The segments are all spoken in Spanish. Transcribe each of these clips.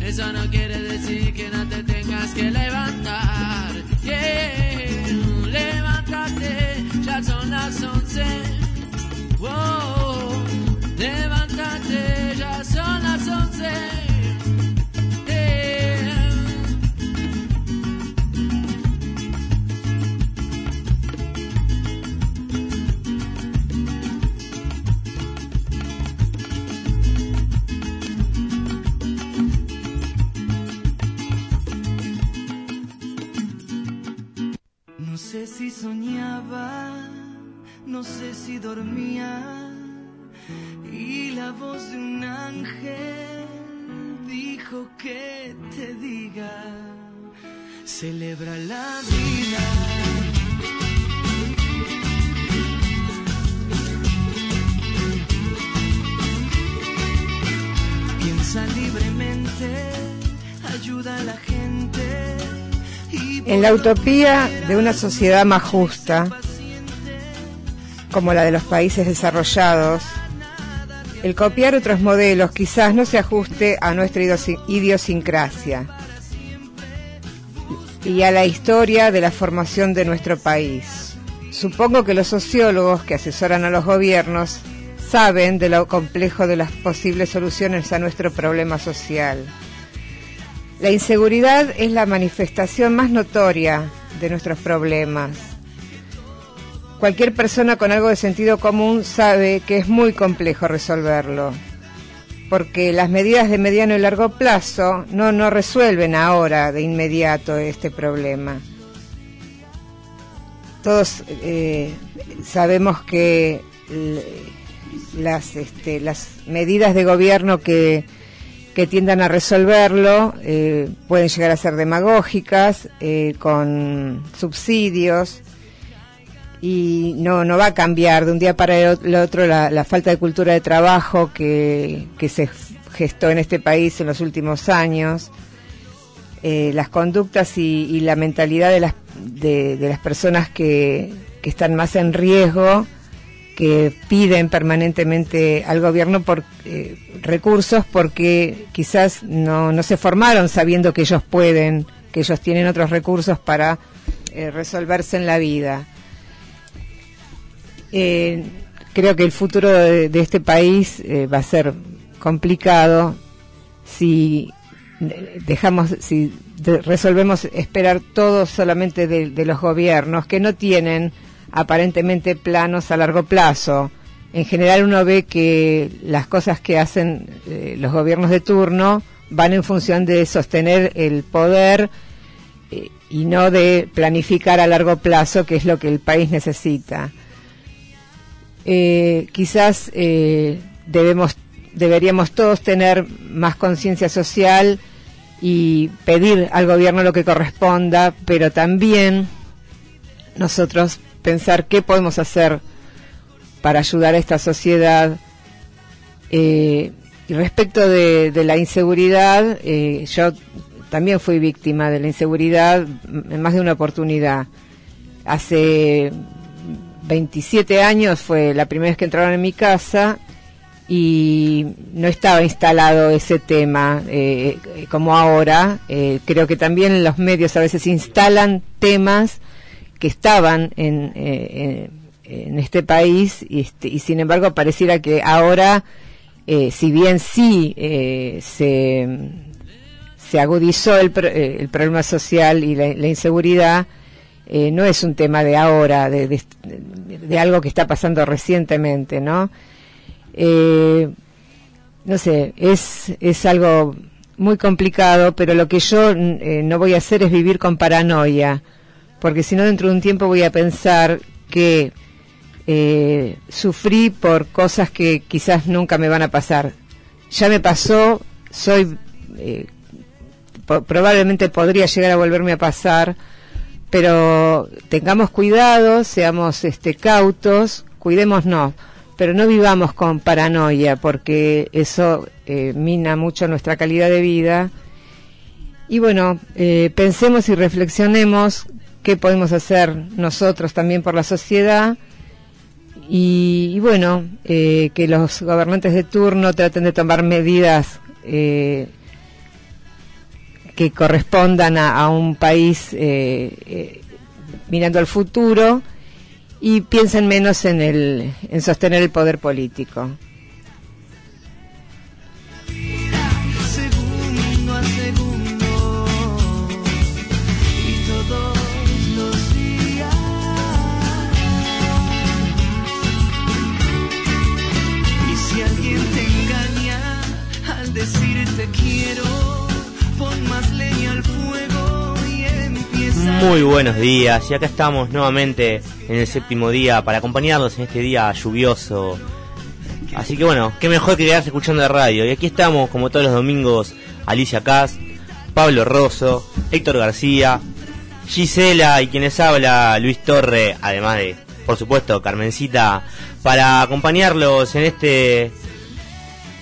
Eso no quiere decir que no te tengas que levantar. Levántate, ya son las once. Si soñaba, no sé si dormía, y la voz de un ángel dijo que te diga, celebra la vida. Piensa libremente, ayuda a la gente en la utopía de una sociedad más justa, como la de los países desarrollados, el copiar otros modelos quizás no se ajuste a nuestra idiosincrasia y a la historia de la formación de nuestro país. Supongo que los sociólogos que asesoran a los gobiernos saben de lo complejo de las posibles soluciones a nuestro problema social. La inseguridad es la manifestación más notoria de nuestros problemas. Cualquier persona con algo de sentido común sabe que es muy complejo resolverlo, porque las medidas de mediano y largo plazo no, no resuelven ahora de inmediato este problema. Todos eh, sabemos que las, este, las medidas de gobierno que que tiendan a resolverlo, eh, pueden llegar a ser demagógicas, eh, con subsidios, y no, no va a cambiar de un día para el otro la, falta de cultura de trabajo que, se gestó en este país en los últimos años, eh, las conductas y, la mentalidad de las, de, las personas que, que están más en riesgo que piden permanentemente al gobierno por eh, recursos porque quizás no, no se formaron sabiendo que ellos pueden, que ellos tienen otros recursos para eh, resolverse en la vida. Eh, creo que el futuro de, este país va a ser complicado si dejamos, si resolvemos esperar todo solamente de los gobiernos que no tienen aparentemente planos a largo plazo. En general uno ve que las cosas que hacen eh, los gobiernos de turno van en función de sostener el poder eh, y no de planificar a largo plazo, que es lo que el país necesita. Eh, quizás debemos, deberíamos todos tener más conciencia social y pedir al gobierno lo que corresponda, pero también nosotros pensar qué podemos hacer para ayudar a esta sociedad. Eh, y respecto de, la inseguridad, eh, yo también fui víctima de la inseguridad en más de una oportunidad. Hace 27 años fue la primera vez que entraron en mi casa y no estaba instalado ese tema eh, como ahora. creo que también los medios a veces instalan temas que estaban en, eh, en este país y, este, y, sin embargo pareciera que ahora, eh, si bien sí eh, se, se agudizó el, el problema social y la, inseguridad, no es un tema de ahora, de, de, algo que está pasando recientemente, ¿no? no sé, es, es algo muy complicado, pero lo que yo no voy a hacer es vivir con paranoia porque si no dentro de un tiempo voy a pensar que eh, sufrí por cosas que quizás nunca me van a pasar. Ya me pasó, soy eh, probablemente podría llegar a volverme a pasar, pero tengamos cuidado, seamos este cautos, cuidémonos, pero no vivamos con paranoia porque eso eh, mina mucho nuestra calidad de vida. Y bueno, pensemos y reflexionemos qué podemos hacer nosotros también por la sociedad y, bueno, eh, que los gobernantes de turno traten de tomar medidas eh, que correspondan a, un país eh, mirando al futuro y piensen menos en, el, en sostener el poder político. Muy buenos días y acá estamos nuevamente en el séptimo día para acompañarnos en este día lluvioso. Así que bueno, qué mejor que quedarse escuchando la radio. Y aquí estamos como todos los domingos Alicia Cas, Pablo Rosso, Héctor García, Gisela y quienes habla Luis Torre, además de, por supuesto, Carmencita, para acompañarlos en este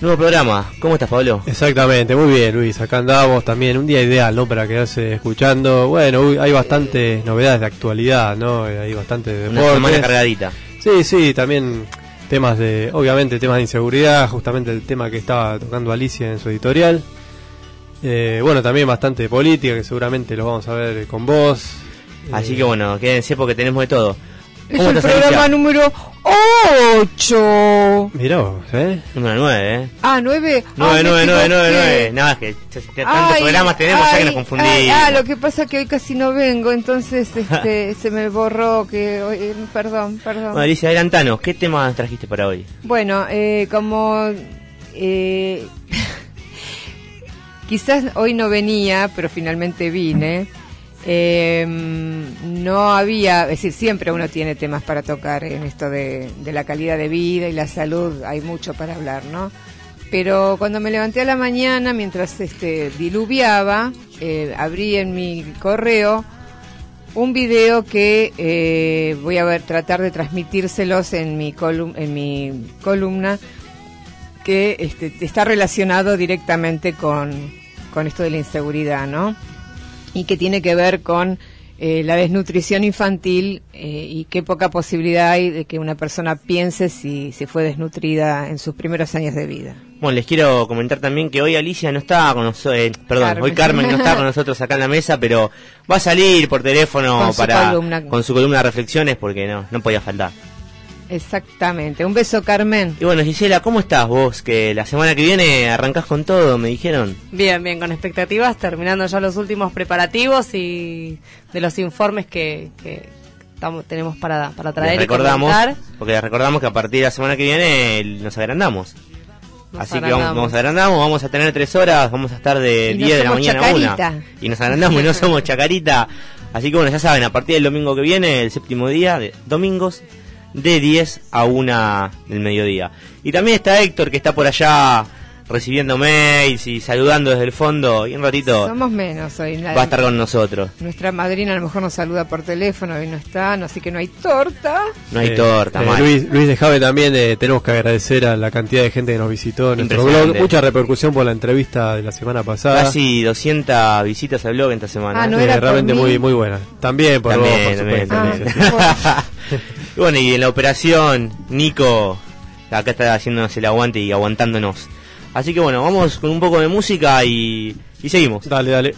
Nuevo programa. ¿Cómo estás, Pablo? Exactamente, muy bien, Luis. Acá andamos también. Un día ideal, ¿no? Para quedarse escuchando. Bueno, hay bastantes novedades de actualidad, ¿no? Hay bastante de Una semana cargadita. Sí, sí, también temas de, obviamente, temas de inseguridad, justamente el tema que estaba tocando Alicia en su editorial. Eh, bueno, también bastante política, que seguramente lo vamos a ver con vos. Así que bueno, quédense porque tenemos de todo. Es el programa número 8. Mirá vos, ¿eh? Número 9, ¿eh? Ah, 9. 9, 9, 9, 9, 9. Nada, es que tantos programas tenemos ya que nos confundimos. ah, lo que pasa es que hoy casi no vengo, entonces este, se me borró que hoy, eh, perdón, perdón. Bueno, Alicia, adelantanos, ¿qué tema trajiste para hoy? Bueno, eh, como eh, quizás hoy no venía, pero finalmente vine. Eh, no había, es decir, siempre uno tiene temas para tocar en esto de, la calidad de vida y la salud, hay mucho para hablar, ¿no? Pero cuando me levanté a la mañana, mientras este, diluviaba, eh, abrí en mi correo un video que eh, voy a ver, tratar de transmitírselos en mi, en mi columna, que este, está relacionado directamente con, con esto de la inseguridad, ¿no? Y que tiene que ver con eh, la desnutrición infantil eh, y qué poca posibilidad hay de que una persona piense si se fue desnutrida en sus primeros años de vida. Bueno, les quiero comentar también que hoy Alicia no está con nosotros, eh, perdón, hoy Carmen no está con nosotros acá en la mesa, pero va a salir por teléfono para con su columna de reflexiones porque no, no podía faltar. Exactamente. Un beso, Carmen. Y bueno, Gisela, ¿cómo estás vos? Que la semana que viene arrancás con todo, me dijeron. Bien, bien, con expectativas, terminando ya los últimos preparativos y de los informes que, que tenemos para, para traer recordamos, Porque recordamos que a partir de la semana que viene nos agrandamos. Así que vamos, vamos agrandamos, vamos a tener tres horas, vamos a estar de 10 de la mañana a una. Y nos agrandamos y no somos chacarita. Así que bueno, ya saben, a partir del domingo que viene, el séptimo día, de domingos, de 10 a 1 del mediodía. Y también está Héctor que está por allá recibiendo mails y saludando desde el fondo y un ratito somos menos hoy va a estar con nosotros. Nuestra madrina a lo mejor nos saluda por teléfono y no está así que no hay torta. No hay torta eh, Luis Luis de también eh, tenemos que agradecer a la cantidad de gente que nos visitó en nuestro blog. Mucha repercusión por la entrevista de la semana pasada. Casi 200 visitas al blog esta semana. Ah, ¿no era realmente muy muy buena. También por también, bueno y en la operación Nico acá está haciéndonos el aguante y aguantándonos Así que bueno, vamos con un poco de música y, y seguimos. Dale, dale.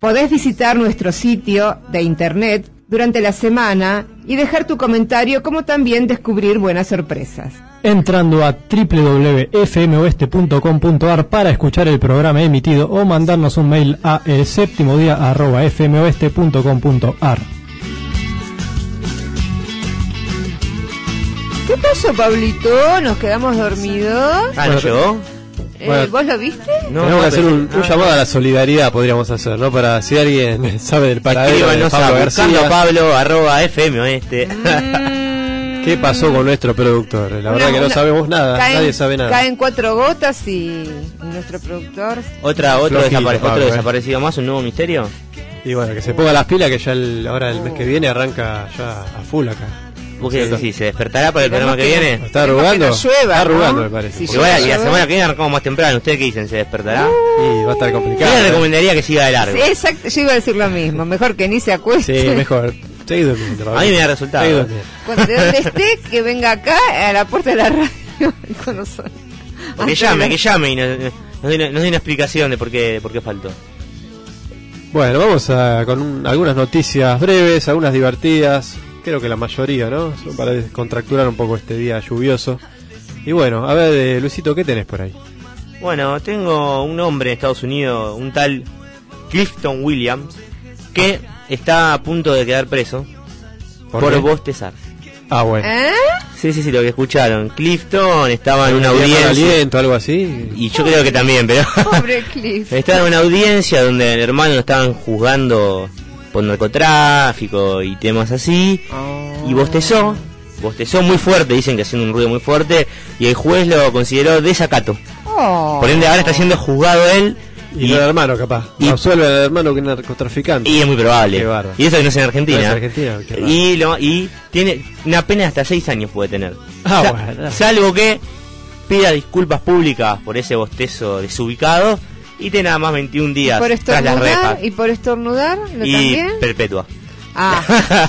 Podés visitar nuestro sitio de internet durante la semana y dejar tu comentario como también descubrir buenas sorpresas. Entrando a www.fmoeste.com.ar para escuchar el programa emitido o mandarnos un mail a el séptimo día arroba fmoeste.com.ar. ¿Qué pasó, Pablito? ¿Nos quedamos dormidos? Ah, ¿no llegó? Eh, Bueno. ¿Vos lo viste? No, Tenemos no, que hacer un, pensé- un ah, llamado a la solidaridad, podríamos hacer, ¿no? Para si alguien sabe del paradero de Pablo García. Pablo arroba FM oeste. Mm. ¿Qué pasó con nuestro productor? La verdad Una- que no sabemos nada, caen- nadie sabe nada. Caen cuatro gotas y nuestro productor. Otra, otro, Flojito, desapare- Pablo, otro eh. desaparecido más, un nuevo misterio. Y bueno, que se ponga las pilas que ya el- ahora el mes que viene arranca ya a full acá. ¿Vos qué decís? ¿Se despertará para el programa que que- viene? ¿Está arrugando? que no llueva, Está arrugando, ¿no? me parece. Bueno, y la semana que viene arrancamos más temprano. ¿Ustedes qué dicen? ¿Se despertará? Y va a estar Yo complicado. le ¿eh? recomendaría que siga de largo. Sí, exacto, yo iba a decir lo mismo. Mejor que ni se acueste. Sí, mejor. Seguí durmiendo. A mí me da resultado. Cuando de donde esté, que venga acá a la puerta de la radio con nosotros. O que llame, la- que llame y nos, nos dé una- nos dé una explicación de por qué, por qué faltó. Bueno, vamos a, con un- algunas noticias breves, algunas divertidas. Creo que la mayoría, ¿no? Para descontracturar un poco este día lluvioso. Y bueno, a ver, eh, Luisito, ¿qué tenés por ahí? Bueno, tengo un hombre en Estados Unidos, un tal Clifton Williams, que está a punto de quedar preso por, qué? bostezar. Ah, bueno. ¿Eh? Sí, sí, sí, lo que escucharon. Clifton estaba en una ¿Tenía mal audiencia. aliento, algo así? Y yo creo que también, pero. Pobre Cliff. Estaba en una audiencia donde el hermano lo estaban juzgando por narcotráfico y temas así. Y bostezó. Bostezó muy fuerte, dicen que haciendo un ruido muy fuerte. Y el juez lo consideró desacato. Oh. Por ende, ahora está siendo juzgado él. Y, Y, no el hermano, capaz. y- absuelve al hermano que es narcotraficante. y es muy probable. Y eso que no es en Argentina. No es Argentina, qué bárbaro. y, lo, y tiene una pena de hasta seis años puede tener. Ah, Sa- bueno. Salvo que pida disculpas públicas por ese bostezo desubicado y tiene nada más 21 ¿Y días por tras las rejas. estornudar? ¿Y por estornudar? ¿Lo Y también? perpetua. Ah,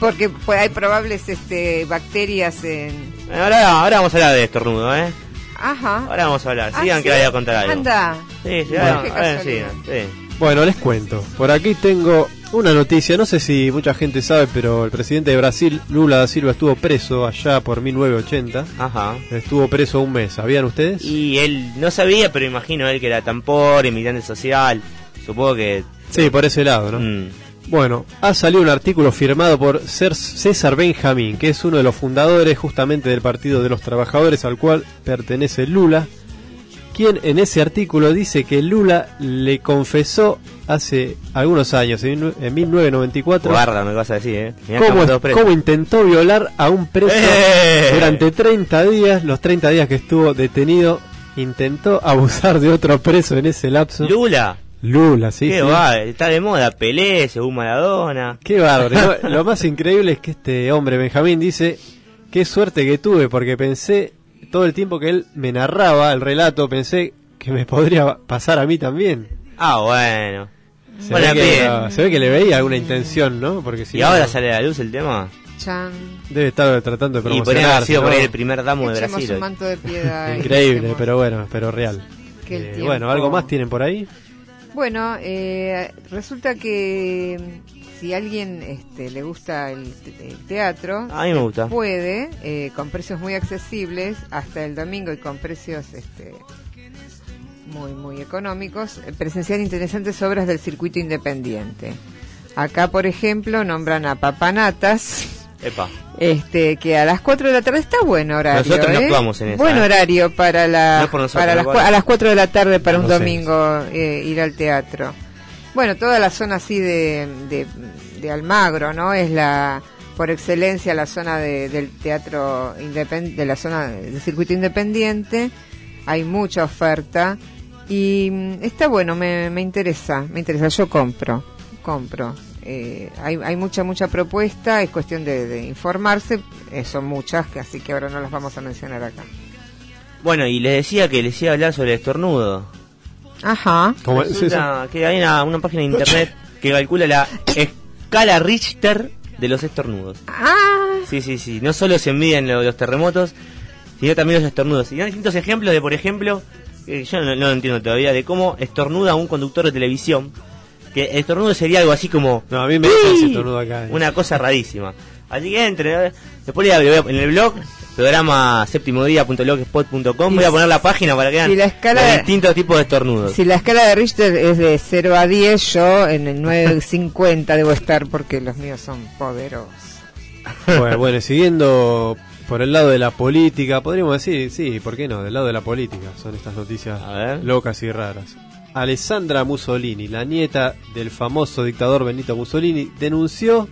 porque pues, hay probables este, bacterias en... Ahora, ahora vamos a hablar de estornudo, ¿eh? Ajá. Ahora vamos a hablar. Ah, Sigan ¿sí? que les voy a contar algo. Anda. Sí, sí, Bueno, ahora, qué ahora casualidad. sigan, sí. Bueno, les cuento. Por aquí tengo una noticia. No sé si mucha gente sabe, pero el presidente de Brasil, Lula da Silva, estuvo preso allá por 1980. Ajá. Estuvo preso un mes. ¿Sabían ustedes? Y él no sabía, pero imagino él que era tan pobre, inmigrante social. Supongo que. Sí, por ese lado, ¿no? Mm. Bueno, ha salido un artículo firmado por César Benjamín, que es uno de los fundadores justamente del Partido de los Trabajadores al cual pertenece Lula, quien en ese artículo dice que Lula le confesó hace algunos años, en nue- en 1994, Guarda, me vas a decir, ¿eh? Cómo, cómo intentó violar a un preso ¡Eh! durante 30 días, los 30 días que estuvo detenido, intentó abusar de otro preso en ese lapso. Lula, Lula, sí. qué sí. va, está de moda, Pelé, según Maradona. Qué bárbaro. Lo, lo más increíble es que este hombre, Benjamín, dice, qué suerte que tuve, porque pensé, todo el tiempo que él me narraba el relato, pensé que me podría pasar a mí también. Ah, bueno. Se, Bueno, ve, que, no, se ve que le veía alguna intención, ¿no? Porque si Y no, ahora sale a la luz el tema. Chan. debe estar tratando de Y podría sido ¿no? por el primer damo de Brasil. un hoy. manto de piedad. y Increíble, pero bueno, pero real. que el Eh, bueno, ¿algo más tienen por ahí? Bueno, eh, resulta que si alguien este, le gusta el, te- el teatro, A mí me gusta. puede, eh, con precios muy accesibles, hasta el domingo y con precios este, muy, muy económicos, presenciar interesantes obras del circuito independiente. Acá, por ejemplo, nombran a Papanatas, Epa. este, que a las 4 de la tarde está bueno horario. Nosotros no ¿eh? actuamos en esa, Buen horario para, la, No nosotros, para las, a las 4 de la tarde para un No domingo eh, ir al teatro. Bueno, toda la zona así de, de, de Almagro, ¿no? Es la por excelencia la zona de- del teatro independ- de la zona del circuito independiente. Hay mucha oferta y mm, está bueno, me, me interesa, me interesa. Yo compro, compro. Eh, hay, hay mucha, mucha propuesta, es cuestión de, de informarse, eh, son muchas, que así que ahora no las vamos a mencionar acá. Bueno, y les decía que les iba a hablar sobre el estornudo. Ajá. Sí. Resulta que hay una, una página de internet que calcula la escala Richter de los estornudos. Ah, Sí, sí, sí. No solo se miden lo- los terremotos, sino también los estornudos. Y dan distintos ejemplos de, por ejemplo, eh, yo no, no lo entiendo todavía, de cómo estornuda un conductor de televisión que el estornudo sería algo así como No, a mí me gusta ese estornudo acá. una cosa rarísima. Así que entre, después le voy a- en el blog, programa septimodia.blogspot.com, voy a poner la página para que vean Y la escala los de- distintos tipos de estornudos. Si la escala de Richter es de 0 a 10, yo en el 9.50 debo estar porque los míos son poderosos. Bueno, bueno, y siguiendo por el lado de la política, podríamos decir, sí, ¿por qué no? Del lado de la política son estas noticias locas y raras. Alessandra Mussolini, la nieta del famoso dictador Benito Mussolini, denunció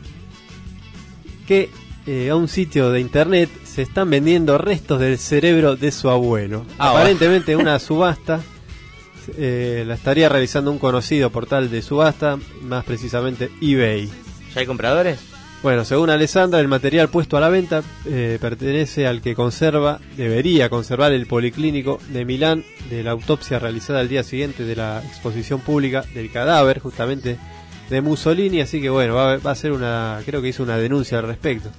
que eh, a un sitio de internet se están vendiendo restos del cerebro de su abuelo. Ah, Aparentemente una subasta eh, la estaría realizando un conocido portal de subasta, más precisamente eBay. ¿Ya hay compradores? Bueno, según Alessandra, el material puesto a la venta eh, pertenece al que conserva, debería conservar el Policlínico de Milán de la autopsia realizada al día siguiente de la exposición pública del cadáver, justamente de Mussolini. Así que bueno, va, a- va a ser una, creo que hizo una denuncia al respecto.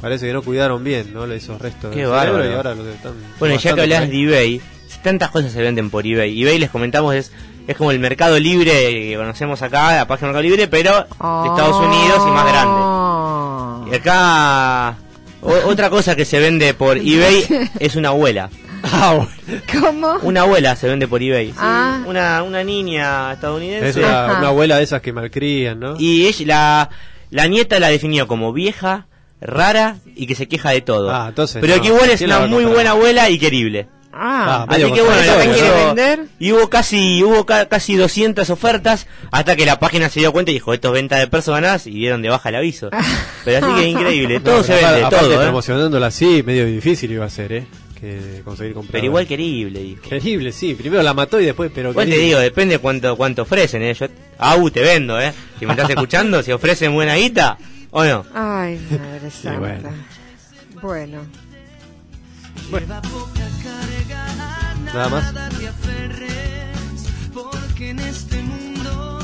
Parece que no cuidaron bien, ¿no? Esos restos Qué del cerebro bárbaro. y ahora los están. Bueno, y ya que hablas de eBay, tantas cosas se venden por eBay. eBay les comentamos es es como el Mercado Libre que conocemos acá, la página Mercado Libre, pero de Estados Unidos y más grande. Y acá o- otra cosa que se vende por eBay es una abuela. Ah. ¿Cómo? Una abuela se vende por eBay. Ah. Una, una niña Es estadounidense. una, Ajá. una abuela de esas que malcrían, ¿no? Y ella, la, la nieta la definió como vieja, rara y que se queja de todo. Ah, entonces Pero no. que igual es ¿Quién la una muy buena abuela y querible. Ah, Así que bueno, la ¿Quiere vender? Y hubo casi, hubo ca- casi 200 ofertas hasta que la página se dio cuenta y dijo, esto es venta de personas y dieron de baja el aviso. Pero así que increíble, todo No, se vende, aparte, todo, ¿eh? promocionándola así, medio difícil iba a ser, ¿eh? Que conseguir comprar. Pero igual querible, dijo. Querible, sí. Primero la mató y después, pero. Igual te digo, depende cuánto cuánto ofrecen, ¿eh? Yo, au, te vendo, ¿eh? Si me estás escuchando, si ofrecen buena guita, ¿o no? Ay, madre santa. bueno. Bueno. Lleva poca carga, Nada más. porque en este mundo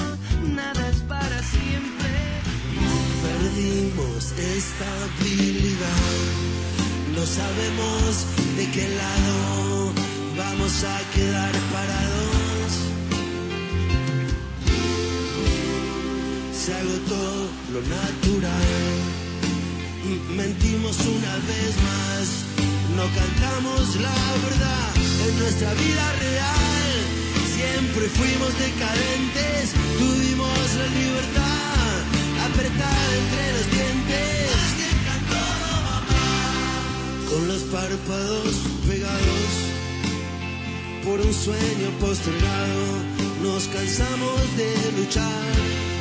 nada es para siempre. Perdimos estabilidad, no sabemos de qué lado vamos a quedar parados. Se agotó lo natural, mentimos una vez más, no cantamos la verdad en nuestra vida real. Siempre fuimos decadentes, tuvimos la libertad apretada entre los dientes. Con los párpados pegados por un sueño postergado, nos cansamos de luchar.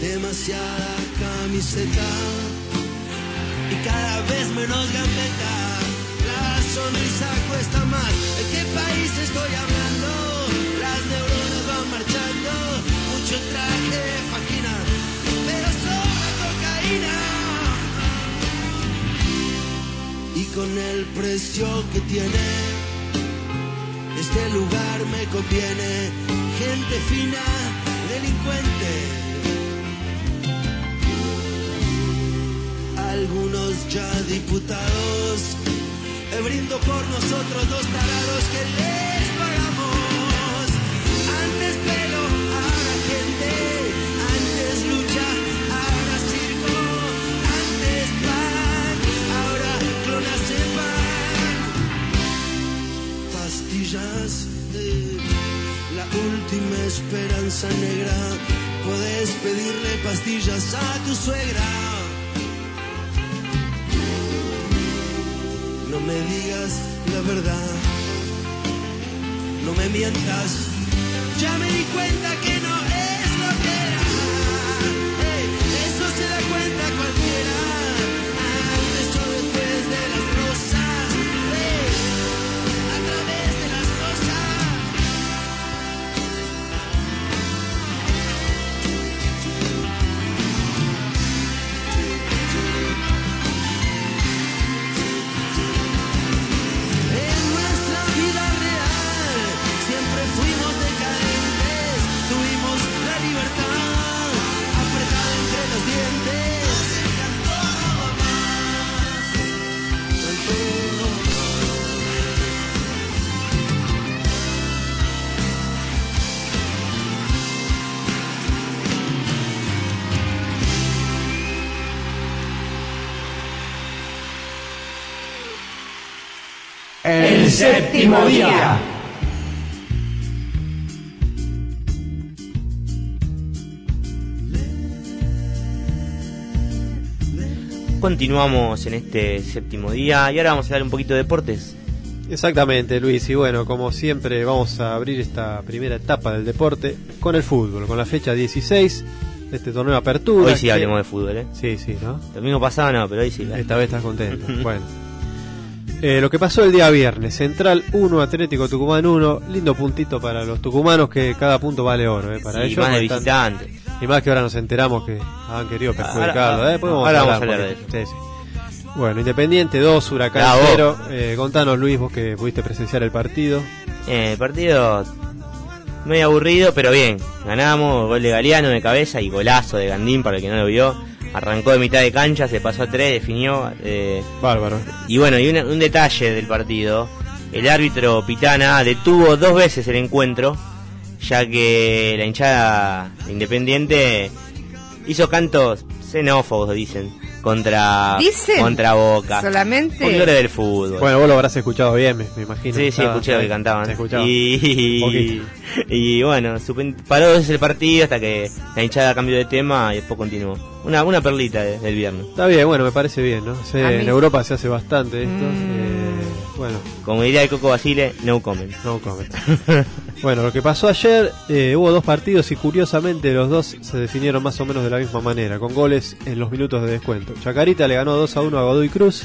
Demasiada camiseta y cada vez menos gambeta. La sonrisa cuesta más. ¿De qué país estoy hablando? Las neuronas van marchando. Mucho traje, faquina, pero sobra cocaína. Y con el precio que tiene, este lugar me conviene. Gente fina, delincuente. algunos ya diputados. Eh, brindo por nosotros los tarados que les pagamos. Antes pelo, ahora gente. Antes lucha, ahora circo. Antes pan, ahora clonas de pan. Pastillas última esperanza negra. Puedes pedirle pastillas a tu suegra. No me digas la verdad, no me mientas. Ya me di cuenta que no es séptimo día. Continuamos en este séptimo día y ahora vamos a hablar un poquito de deportes. Exactamente, Luis. Y bueno, como siempre, vamos a abrir esta primera etapa del deporte con el fútbol, con la fecha 16 de este torneo de apertura. Hoy sí que- hablemos de fútbol, ¿eh? Sí, sí, ¿no? El domingo pasado no, pero hoy sí. Esta vez estás contento. bueno. Eh, lo que pasó el día viernes, Central 1, Atlético Tucumán 1, lindo puntito para los tucumanos que cada punto vale oro, eh, para Sí, ellos. más de están-. Y más que ahora nos enteramos que han querido perjudicarlo, Ahora- eh, después ahora vamos a hablar de. Sí, sí. Bueno, Independiente 2, Huracán Bravo. 0. Eh, contanos, Luis, vos que pudiste presenciar el partido. Eh, partido medio aburrido, pero bien. Ganamos, gol de Galeano de cabeza y golazo de Gandín para el que no lo vio. Arrancó de mitad de cancha, se pasó a tres, definió. eh, Bárbaro. y bueno, y una- un detalle del partido. El árbitro Pitana detuvo dos veces el encuentro, ya que la hinchada de Independiente hizo cantos xenófobos, dicen, contra, ¿Dicen? contra Boca. Solamente. Folclore del fútbol. Bueno, vos lo habrás escuchado bien, me, me imagino. Sí, sí, escuché lo que cantaban. Y, Poquito. y bueno, paró el partido hasta que la hinchada cambió de tema y después continuó. Una, una perlita de- del viernes. Está bien, bueno, me parece bien, ¿no? Se- en Europa se hace bastante esto. Mm. eh, bueno, Como diría el Coco Basile, no comment. no comment. bueno, lo que pasó ayer, eh, hubo dos partidos y curiosamente los dos se definieron más o menos de la misma manera, con goles en los minutos de descuento. Chacarita le ganó 2 a 1 a Godoy Cruz.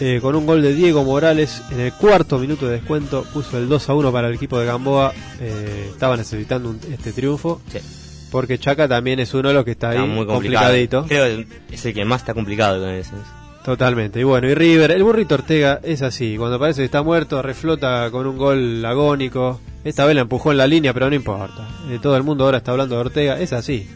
eh, con un gol de Diego Morales en el cuarto minuto de descuento puso el 2 a 1 para el equipo de Gamboa eh, estaba necesitando un- este triunfo Sí. porque Chaca también es uno de los que está ahí muy complicadito Creo que es el que más está complicado con eso. Totalmente. Y bueno, y River, el burrito Ortega es así. Cuando parece que está muerto, reflota con un gol agónico. Esta vez la empujó en la línea, pero no importa. Eh, todo el mundo ahora está hablando de Ortega. Es así.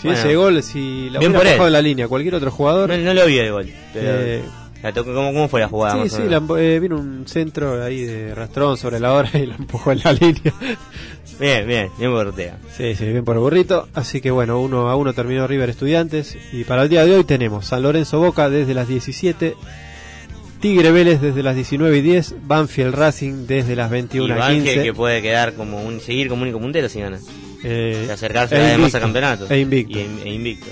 Si Bueno. ese gol, si la hubiera en la línea cualquier otro jugador. No, no lo vi el gol. Pero eh, la tocó- ¿cómo, ¿Cómo fue la jugada? sí, sí, la, eh, vino un centro ahí de rastrón sobre la hora y la empujó en la línea. Bien, bien, bien por Ortega. Sí, sí, bien por el burrito. Así que bueno, uno a uno terminó River Estudiantes. Y para el día de hoy tenemos San Lorenzo Boca desde las 17. Tigre Vélez desde las 19 y 10. Banfield Racing desde las 21 y a Banfield 15. que puede quedar como un, seguir como único puntero si gana. Eh, Y acercarse e además invicto, a campeonatos. e invicto. E invicto.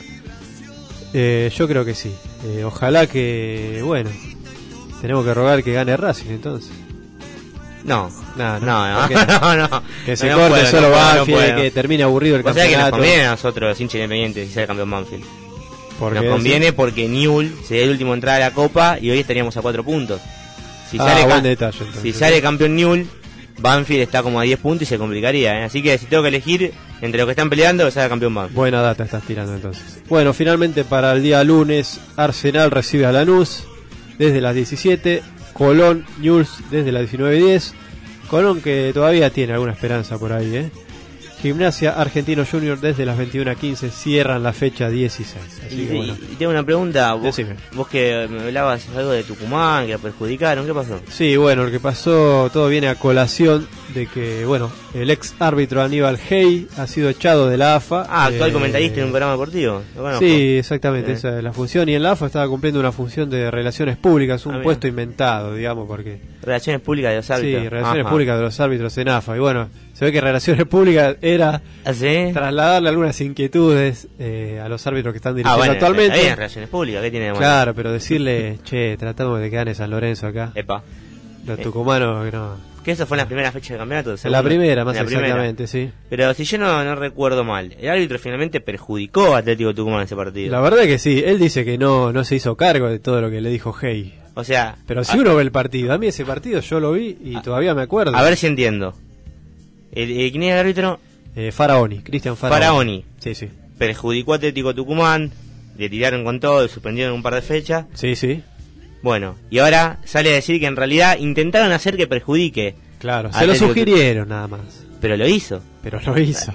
Eh, yo creo que sí. Eh, ojalá que, bueno, tenemos que rogar que gane Racing entonces. No, No, no, no, no, ¿por qué? no, no. Que se corte puedo, solo Banfield, que termine aburrido el O sea que nos campeonato. conviene a nosotros, los hinchas independientes, si sale campeón Banfield. porque Nos conviene porque Newell sería el último en entrar a la Copa y hoy estaríamos a cuatro puntos. Si Ah, sale, detalle, si sale campeón Newell, Banfield está como a 10 puntos y se complicaría. ¿eh? Así que si tengo que elegir entre los que están peleando, que salga campeón Banfield. Buena data estás tirando entonces. Bueno, finalmente para el día lunes, Arsenal recibe a Lanús desde las 17, Colón News desde las 19.10. Colón que todavía tiene alguna esperanza por ahí, ¿eh? Gimnasia Argentino Junior desde las 21.15 cierran la fecha 16. Así Y, que bueno. y- y tengo una pregunta, vos, vos que me hablabas algo de Tucumán, que la perjudicaron, ¿qué pasó? Sí, bueno, lo que pasó, todo viene a colación de que, bueno, el ex árbitro Aníbal Hey ha sido echado de la AFA. Ah, actual eh, comentarista en un programa deportivo. Sí, exactamente, Eh. esa es la función. Y en la AFA estaba cumpliendo una función de relaciones públicas, un Ah, puesto inventado, digamos, porque. Relaciones públicas de los árbitros. Sí, relaciones Ajá. públicas de los árbitros en AFA. Y bueno, se ve que relaciones públicas era ¿Ah, sí? trasladarle algunas inquietudes eh, a los árbitros que están Ah, dirigiendo bueno, actualmente. bien, relaciones públicas, ¿qué tiene de? Claro, pero decirle, che, tratamos de que gane San Lorenzo acá. Epa. Los eh. tucumanos, que no. Que eso fue en la primera fecha del campeonato. En la seguro. primera, más primera. exactamente, sí. Pero si yo no, no recuerdo mal, el árbitro finalmente perjudicó a Atlético Tucumán en ese partido. La verdad que sí, él dice que no, no se hizo cargo de todo lo que le dijo Hey. O sea, Pero si a, uno ve el partido, a mí ese partido yo lo vi y todavía me acuerdo. a ver si entiendo. El, el- ¿Quién era el árbitro? Eh, Faraoni, Cristian Faraoni. Faraoni. Sí, sí. Perjudicó a Atlético Tucumán, le tiraron con todo, le suspendieron un par de fechas. Sí, sí. Bueno, y ahora sale a decir que en realidad intentaron hacer que perjudique, Claro, se lo sugirieron nada más. pero lo hizo. Pero lo hizo.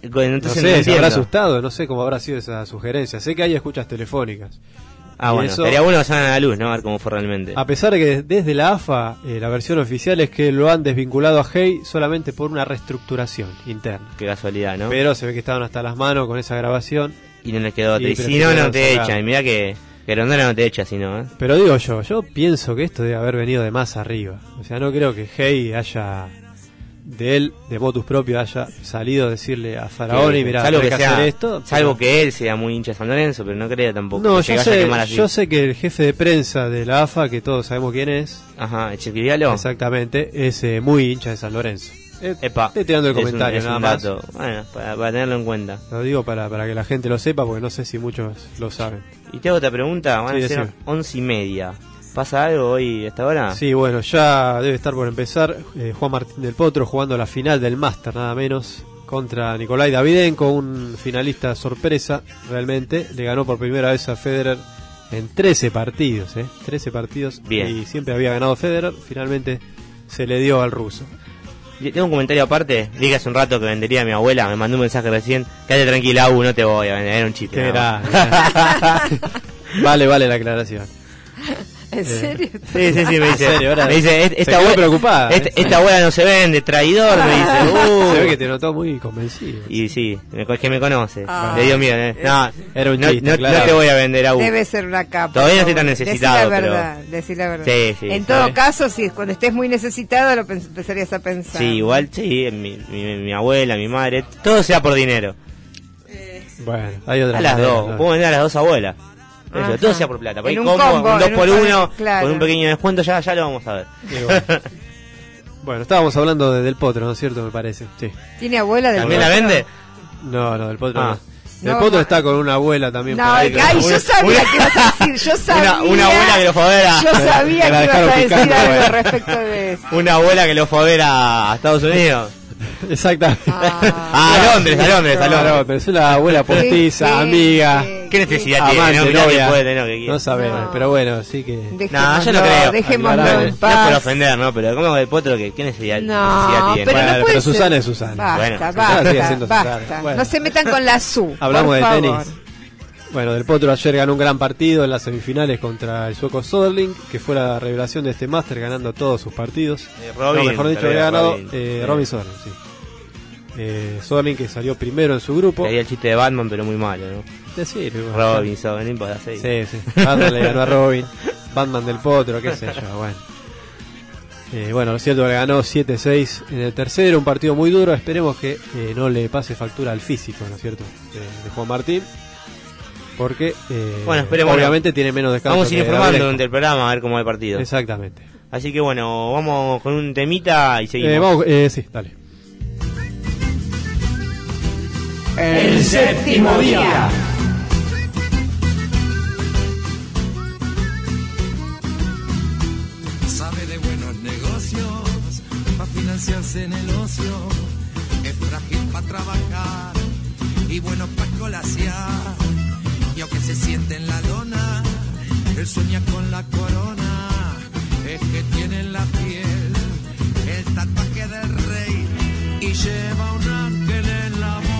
Entonces no no sé, se habrá asustado, no sé cómo habrá sido esa sugerencia. Sé que hay escuchas telefónicas. Ah, Y bueno, eso- estaría bueno que salgan a la luz, ¿no? A ver cómo fue realmente. A pesar de que desde la AFA eh, la versión oficial es que lo han desvinculado a Hey solamente por una reestructuración interna. Qué casualidad, ¿no? Pero se ve que estaban hasta las manos con esa grabación. y no les quedó otra. Y si no, no te echan. Y mira que Que Grondona no te echa, sino, ¿eh? Pero digo yo, yo pienso que esto debe haber venido de más arriba. O sea, no creo que Hey haya, de él, de motus propio, haya salido a decirle a Faraoni, Sí, mira, salvo que, que sea- hacer esto. Salvo pero- que él sea muy hincha de San Lorenzo, pero no creo tampoco. No, que yo a sé, yo sé que el jefe de prensa de la AFA, que todos sabemos quién es, Ajá, exactamente, es eh, muy hincha de San Lorenzo. Eh, Epa. estoy tirando el es un- comentario, es un nada más. dato. Bueno, para, para tenerlo en cuenta. Lo digo para, para que la gente lo sepa, porque no sé si muchos lo saben. Y te hago otra pregunta, van Sí, a ser once y media. ¿Pasa algo hoy a esta hora? Sí, bueno, ya debe estar por empezar eh, Juan Martín del Potro jugando la final del Master, nada menos, contra Nicolai Davidenko, un finalista sorpresa, realmente. Le ganó por primera vez a Federer en 13 partidos, ¿eh? 13 partidos. Bien. Y siempre había ganado Federer, finalmente se le dio al ruso. Tengo un comentario aparte. Dije hace un rato que vendería a mi abuela. Me mandó un mensaje recién. Quédate tranquila, Abu, no te voy a vender. Era un chiste. Vale, vale la aclaración. ¿En serio? Sí, sí, sí, me dice. En serio, ahora me dice, "Est- se esta, abuela, preocupada, esta, ¿eh? esta abuela no se vende, traidor, me dice. Uh. Se ve que te notó muy convencido. Y sí, me, es que me conoce. Ah. Le dio miedo. ¿eh? No, Era un no, chiste, no- claro. no te voy a vender, Abu. Debe ser una capa. Todavía no estoy tan necesitado, Decí la pero- verdad, decí la verdad. Sí, sí, en ¿sabes? todo caso, si cuando estés muy necesitado lo empezarías a pensar. Sí, igual, sí, mi, mi, mi abuela, mi madre, todo sea por dinero. Bueno, hay otra A las dos, puedo vender a las dos abuelas. Eso, todo sea por plata. Por ahí En un combo, combo, un 2 en un por combo, 1 claro. con un pequeño descuento, ya, ya lo vamos a ver. Bueno. Bueno, estábamos hablando de Del Potro, ¿no es cierto? Me parece. Sí. ¿Tiene abuela del ¿También la Potro? vende? No, no, Del Potro Ah. no. Del No, Potro está con una abuela también. No, por ahí, ay, una- yo sabía una- que ibas a decir, yo sabía. Una, una abuela que lo fue a ver a, Yo sabía la que ibas a decir algo respecto de eso. una abuela que lo fue a ver a, a Estados Unidos. Exactamente. Ah, a Londres, a Londres, a Londres. pero es una abuela postiza, amiga. ¿Qué necesidad tiene? amante, No, mirá que novia. puede tener lo que quiera. No sabemos, No. pero bueno, sí que... No, yo no creo. En No es paz. por ofender, ¿no? Pero como el potro que qué necesidad, No, necesidad tiene. pero Bueno, no puede pero ser. Susana es Susana. Basta, Bueno, basta, Susana sigue siendo basta. Susana. Bueno. No se metan con la SU. Hablamos por de favor. tenis. Bueno, Del Potro ayer ganó un gran partido en las semifinales contra el sueco Soderling, que fue la revelación de este máster ganando todos sus partidos. Eh, Robin, no, mejor dicho, había ganado Robin. eh. Robin Soderling, sí. Eh, Soderling que salió primero en su grupo. Ahí el chiste de Batman, pero muy malo, ¿no? Bueno, Robinson, no importa, sí. Sí. Batman le ganó a Robin. Batman del Potro, qué sé yo, bueno. Eh, bueno, lo cierto le ganó 7-6 en el tercero, un partido muy duro. Esperemos que eh, no le pase factura al físico, ¿no es cierto? De, de Juan Martín. Porque, eh, Bueno, esperemos, obviamente, tiene menos descanso. Vamos a ir informando durante el programa a ver cómo va el partido. Exactamente. Así que bueno, vamos con un temita y seguimos. Vamos, sí, dale. El séptimo día. sabe de buenos negocios, para financiarse en el ocio, es frágil para trabajar y bueno para colasear. Y aunque se siente en la lona, él sueña con la corona, es que tiene en la piel el tatuaje del rey y lleva un ángel en la voz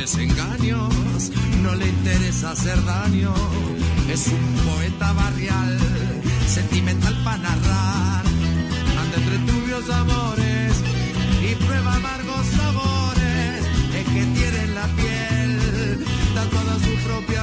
de dulces engaños, no le interesa hacer daño, es un poeta barrial, sentimental para narrar, anda entre turbios amores y prueba amargos sabores, es que tiene en la piel tatuada su propia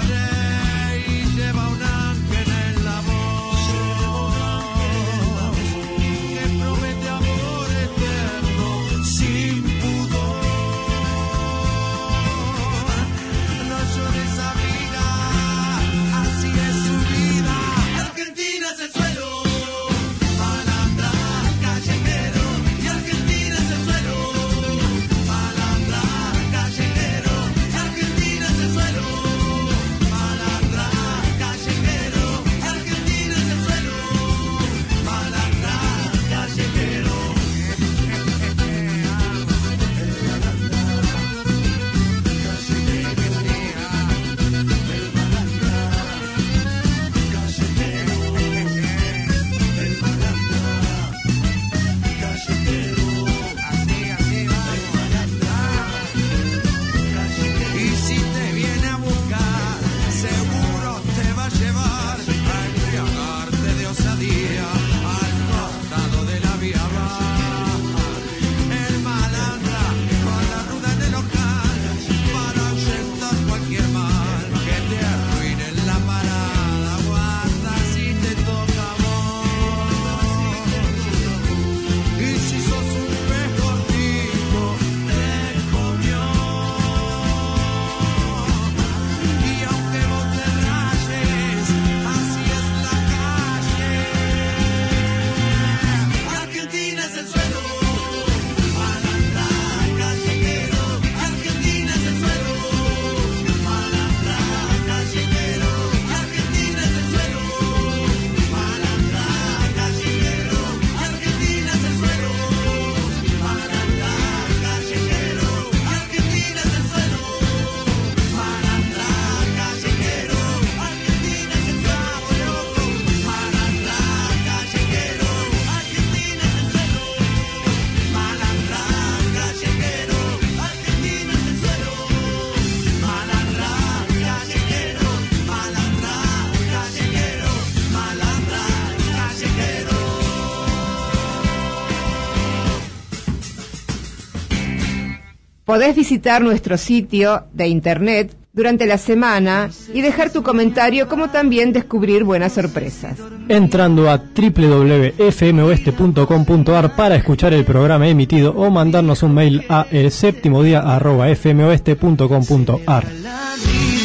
Podés visitar nuestro sitio de internet durante la semana y dejar tu comentario como también descubrir buenas sorpresas. Entrando a www.fmoeste.com.ar para escuchar el programa emitido o mandarnos un mail a el.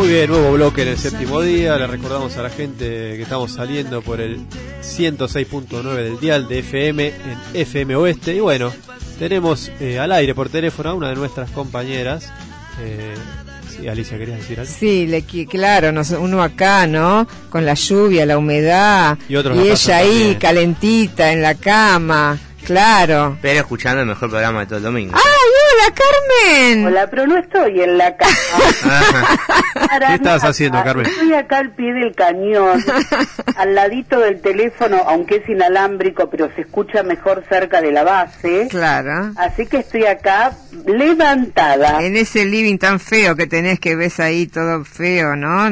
Muy bien, nuevo bloque en el séptimo día. Le recordamos a la gente que estamos saliendo por el 106.9 del dial de FM en FM Oeste. Y bueno, tenemos eh, al aire por teléfono a una de nuestras compañeras. Eh, sí, Alicia, ¿querías decir algo? Sí, le, claro, nos- uno acá, ¿no? Con la lluvia, la humedad. Y otros ella ahí, también. calentita, en la cama. Claro. Pero escuchando el mejor programa de todo el domingo. ¡Ay, hola, Carmen! Hola, pero no estoy en la casa. Para ¿Qué estabas nada. haciendo, Carmen? Estoy acá al pie del cañón, al ladito del teléfono, aunque es inalámbrico, pero se escucha mejor cerca de la base. Claro. Así que estoy acá levantada. En ese living tan feo que tenés que ves ahí todo feo, ¿no?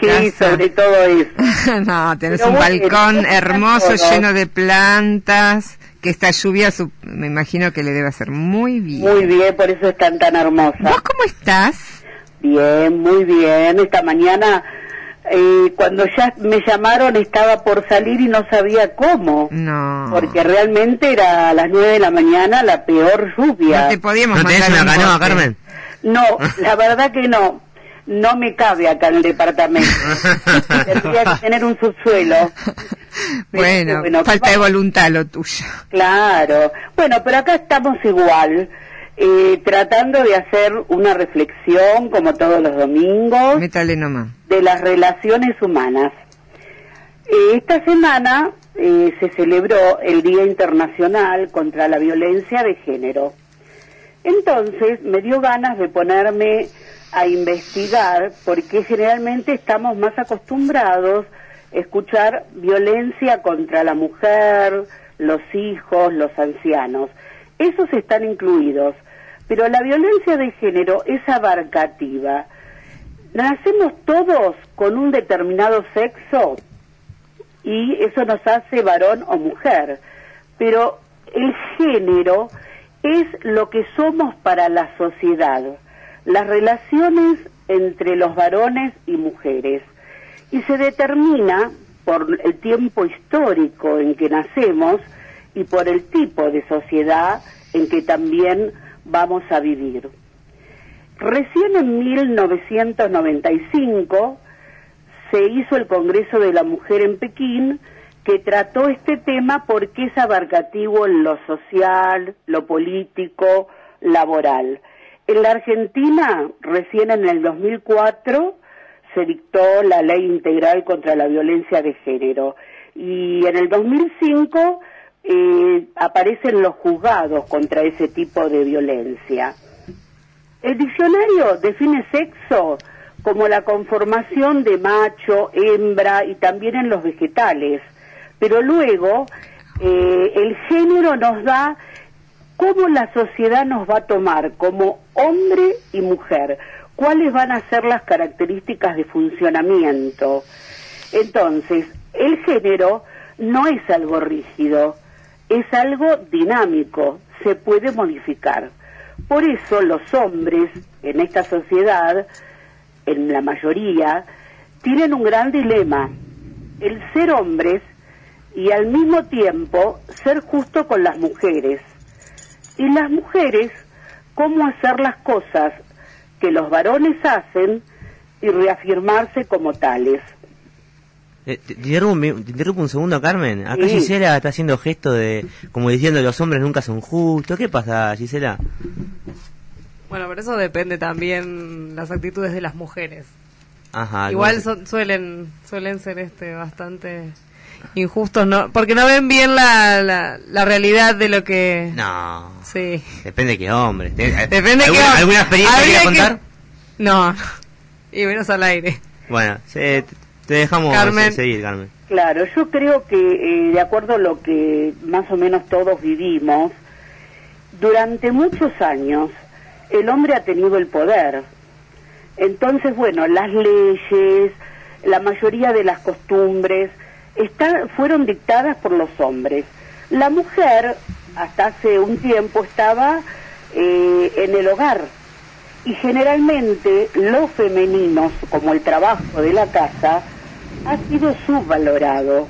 Sí, sobre todo eso. no, tenés Pero un bueno, balcón hermoso lleno de plantas, que esta lluvia su- me imagino que le debe hacer muy bien. Muy bien, por eso están tan hermosas. ¿Vos cómo estás? Bien, muy bien. Esta mañana, eh, cuando ya me llamaron, estaba por salir y no sabía cómo. No. Porque realmente era a las nueve de la mañana la peor lluvia. No te podíamos ¿No tenés mandar una un canoa. Carmen? No, la verdad que no. No me cabe acá en el departamento. Tendría que tener un subsuelo. Bueno, Bueno, falta de voluntad lo tuyo. Claro. Bueno, pero acá estamos igual, eh, tratando de hacer una reflexión, como todos los domingos, Métale nomás. de las relaciones humanas. Eh, esta semana eh, se celebró el Día Internacional contra la Violencia de Género. Entonces me dio ganas de ponerme a investigar porque generalmente estamos más acostumbrados a escuchar violencia contra la mujer, los hijos, los ancianos. Esos están incluidos, pero la violencia de género es abarcativa. Nacemos todos con un determinado sexo y eso nos hace varón o mujer, pero el género es lo que somos para la sociedad, las relaciones entre los varones y mujeres, y se determina por el tiempo histórico en que nacemos y por el tipo de sociedad en que también vamos a vivir. Recién en 1995 se hizo el Congreso de la Mujer en Pekín, que trató este tema porque es abarcativo en lo social, lo político, laboral. En la Argentina, recién en el 2004, se dictó la Ley Integral contra la Violencia de Género. Y en el 2005 eh, aparecen los juzgados contra ese tipo de violencia. El diccionario define sexo como la conformación de macho, hembra y también en los vegetales. Pero luego eh, el género nos da cómo la sociedad nos va a tomar como hombre y mujer, cuáles van a ser las características de funcionamiento. Entonces, el género no es algo rígido, es algo dinámico, se puede modificar. Por eso los hombres en esta sociedad, en la mayoría, tienen un gran dilema, el ser hombres y al mismo tiempo ser justo con las mujeres. Y las mujeres, cómo hacer las cosas que los varones hacen y reafirmarse como tales. Eh, te, te interrumpo, un- te interrumpo un segundo, Carmen. Acá Sí. Gisela está haciendo gesto de, como diciendo, los hombres nunca son justos. ¿Qué pasa, Gisela? Bueno, pero eso depende también las actitudes de las mujeres. Ajá. Igual ¿cómo- son- suelen suelen ser este bastante injustos, no porque no ven bien la, la, la realidad de lo que No. sí. Depende de qué hombre. Te- Depende ¿Alguna, que ¿Alguna experiencia que- contar? No. Y menos al aire. Bueno, se- te dejamos Carmen. seguir, Carmen. Claro, yo creo que eh, de acuerdo a lo que más o menos todos vivimos, durante muchos años el hombre ha tenido el poder. Entonces, bueno, las leyes, la mayoría de las costumbres está- fueron dictadas por los hombres. La mujer, hasta hace un tiempo, estaba eh, en el hogar y generalmente lo femenino, como el trabajo de la casa, ha sido subvalorado.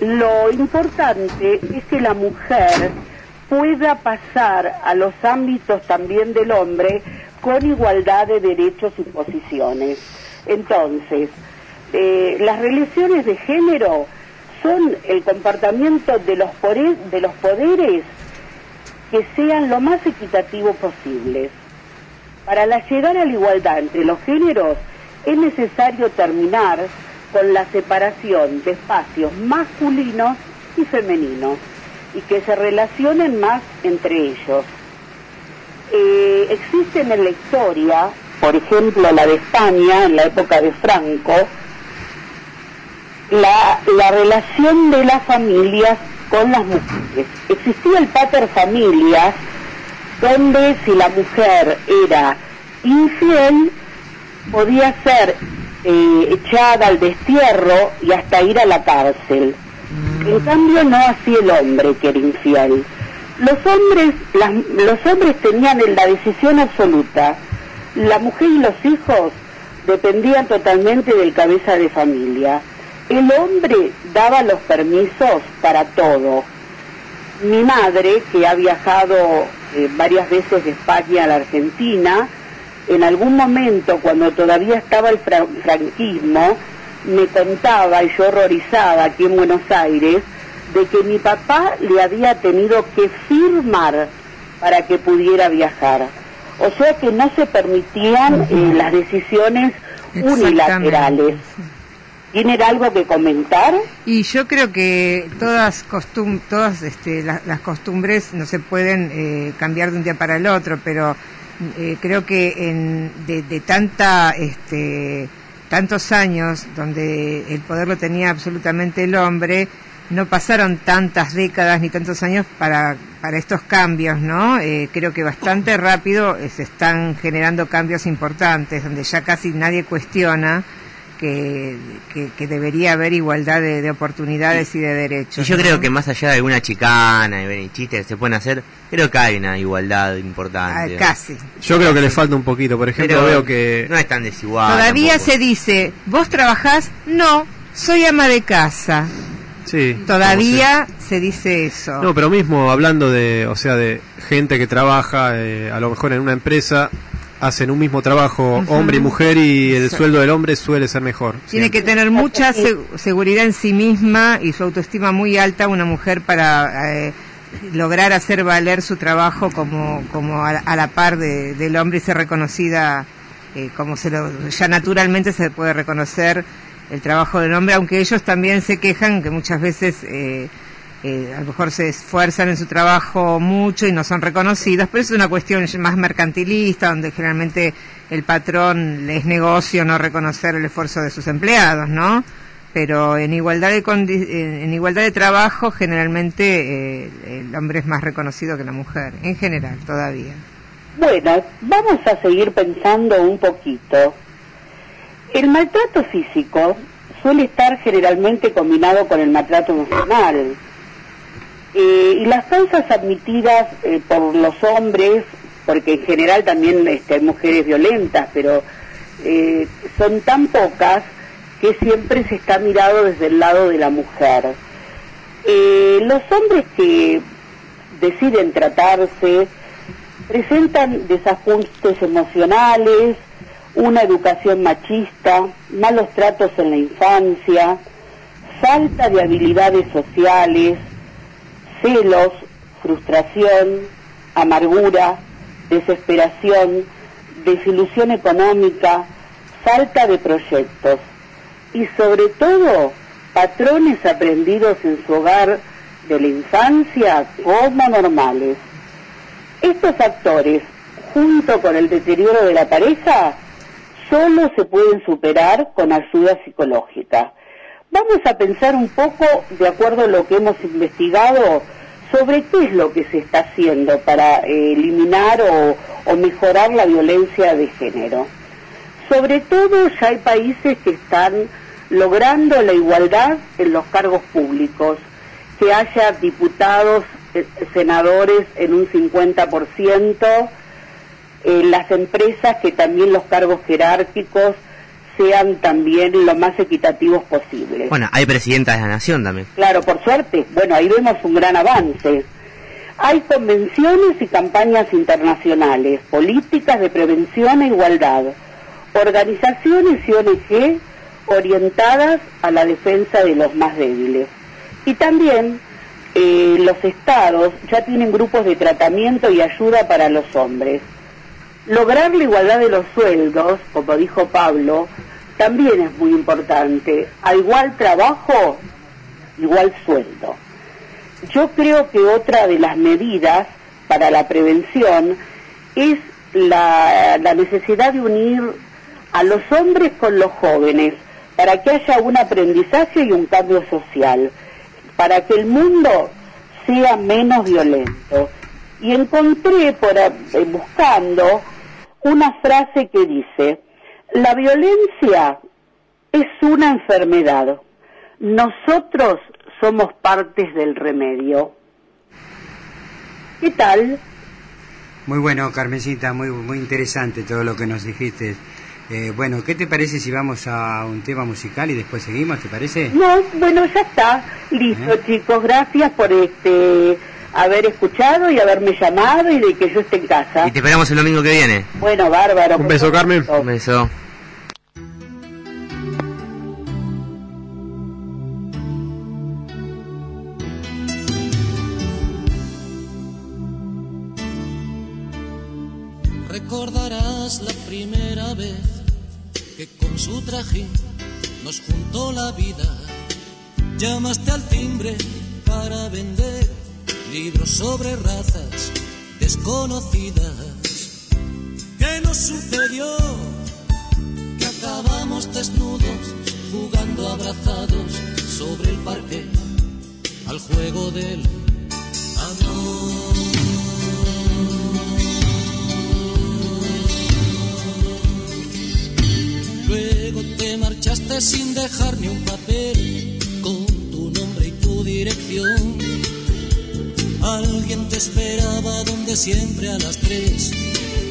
Lo importante es que la mujer pueda pasar a los ámbitos también del hombre con igualdad de derechos y posiciones. Entonces, eh, las relaciones de género son el comportamiento de los, pore- de los poderes que sean lo más equitativos posibles. Para llegar a la igualdad entre los géneros es necesario terminar con la separación de espacios masculinos y femeninos y que se relacionen más entre ellos. Eh, existen en la historia, por ejemplo la de España en la época de Franco, la, la relación de las familias con las mujeres. Existía el pater familias, donde si la mujer era infiel, podía ser eh, echada al destierro y hasta ir a la cárcel. En cambio no así el hombre que era infiel. Los hombres, las- los hombres tenían la decisión absoluta. La mujer y los hijos dependían totalmente del cabeza de familia. El hombre daba los permisos para todo. Mi madre, que ha viajado eh, varias veces de España a la Argentina, en algún momento, cuando todavía estaba el fra- franquismo, me contaba, y yo horrorizada aquí en Buenos Aires, de que mi papá le había tenido que firmar para que pudiera viajar. O sea que no se permitían eh, las decisiones unilaterales. ¿Tienen algo que comentar? Y yo creo que todas todas este, la- las costumbres no se pueden eh, cambiar de un día para el otro, pero eh, creo que en, de, tanta este, tantos años donde el poder lo tenía absolutamente el hombre, no pasaron tantas décadas ni tantos años para, para estos cambios, ¿no? Eh, creo que bastante rápido eh, se están generando cambios importantes, donde ya casi nadie cuestiona que, que, que debería haber igualdad de, de oportunidades y de Y derechos. yo ¿no? creo que más allá de alguna chicana y chistes que se pueden hacer, creo que hay una igualdad Ah, importante. casi. Yo creo que le falta un poquito. Por ejemplo, Pero veo que no es tan desigual. Todavía tampoco. se dice, ¿vos trabajás? No, soy ama de casa. sí, Todavía se dice eso. No, pero mismo hablando de, o sea, de gente que trabaja, eh, a lo mejor en una empresa, hacen un mismo trabajo hombre y mujer y el sueldo del hombre suele ser mejor. Tiene que tener mucha se- seguridad en sí misma y su autoestima muy alta una mujer para eh, lograr hacer valer su trabajo como, como a, a la par de- del hombre y ser reconocida eh, como se lo, ya naturalmente se puede reconocer el trabajo del hombre, aunque ellos también se quejan que muchas veces eh, eh, a lo mejor se esfuerzan en su trabajo mucho y no son reconocidos, pero es una cuestión más mercantilista, donde generalmente el patrón es negocio no reconocer el esfuerzo de sus empleados, ¿no? Pero en igualdad de en igualdad de trabajo generalmente eh, el hombre es más reconocido que la mujer, en general todavía. Bueno, vamos a seguir pensando un poquito. El maltrato físico suele estar generalmente combinado con el maltrato emocional. Eh, y las causas admitidas eh, por los hombres, porque en general también este, hay mujeres violentas, pero eh, son tan pocas que siempre se está mirado desde el lado de la mujer. Los hombres que deciden tratarse presentan desajustes emocionales, una educación machista, malos tratos en la infancia, falta de habilidades sociales, celos, frustración, amargura, desesperación, desilusión económica, falta de proyectos y sobre todo patrones aprendidos en su hogar de la infancia como normales. Estos factores, junto con el deterioro de la pareja, solo se pueden superar con ayuda psicológica. Vamos a pensar un poco, de acuerdo a lo que hemos investigado, sobre qué es lo que se está haciendo para eh, eliminar o, mejorar la violencia de género. Sobre todo ya hay países que están logrando la igualdad en los cargos públicos, que haya diputados, eh, senadores en un 50%, en las empresas que también los cargos jerárquicos sean también lo más equitativos posibles. Bueno, hay presidenta de la nación también. Claro, por suerte, bueno, ahí vemos un gran avance. Hay convenciones y campañas internacionales, políticas de prevención e igualdad, organizaciones y ONG orientadas a la defensa de los más débiles. Y también eh, los estados ya tienen grupos de tratamiento y ayuda para los hombres. Lograr la igualdad de los sueldos, como dijo Pablo, también es muy importante. A igual trabajo, igual sueldo. Yo creo que otra de las medidas para la prevención es la, necesidad de unir a los hombres con los jóvenes para que haya un aprendizaje y un cambio social, para que el mundo sea menos violento. Y encontré por eh, buscando una frase que dice, la violencia es una enfermedad, nosotros somos partes del remedio. ¿Qué tal? Muy bueno, Carmencita, muy, muy interesante todo lo que nos dijiste. Eh, bueno, ¿qué te parece si vamos a un tema musical y después seguimos? ¿Te parece? No, bueno, ya está. Listo, ¿Eh? chicos. Gracias por este haber escuchado y haberme llamado y de que yo esté en casa. Y te esperamos el domingo que viene. Bueno, bárbaro. Un beso, Carmen. Un beso. Recordarás la primera vez que con su trajín nos juntó la vida. Llamaste al timbre para vender libros sobre razas desconocidas. ¿Qué nos sucedió? Que acabamos desnudos jugando abrazados sobre el parque al juego del amor. Luego te marchaste sin dejar ni un papel con tu nombre y tu dirección. Alguien te esperaba donde siempre a las tres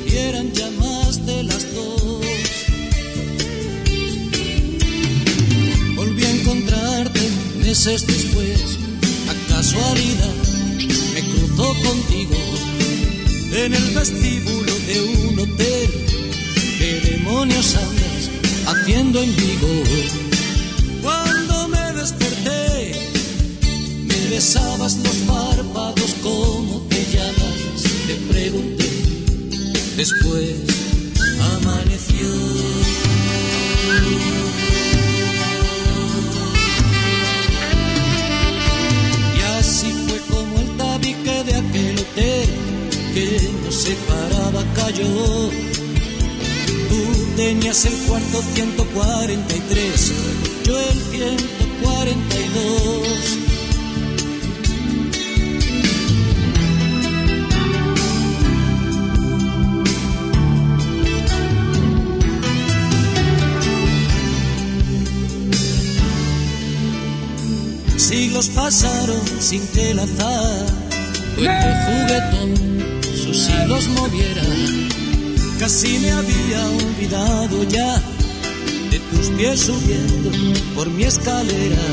y eran ya más de las dos. Volví a encontrarte meses después, a casualidad me cruzó contigo en el vestíbulo de un hotel. ¿Qué demonios andas haciendo en Vigo? Besabas los párpados, ¿cómo te llamas? Te pregunté, después amaneció. Y así fue como el tabique de aquel hotel que nos separaba cayó. Tú tenías el cuarto 143, yo el 142. Siglos pasaron sin que el azar, cuerpo juguetón, sus hilos moviera. Casi me había olvidado ya de tus pies subiendo por mi escalera.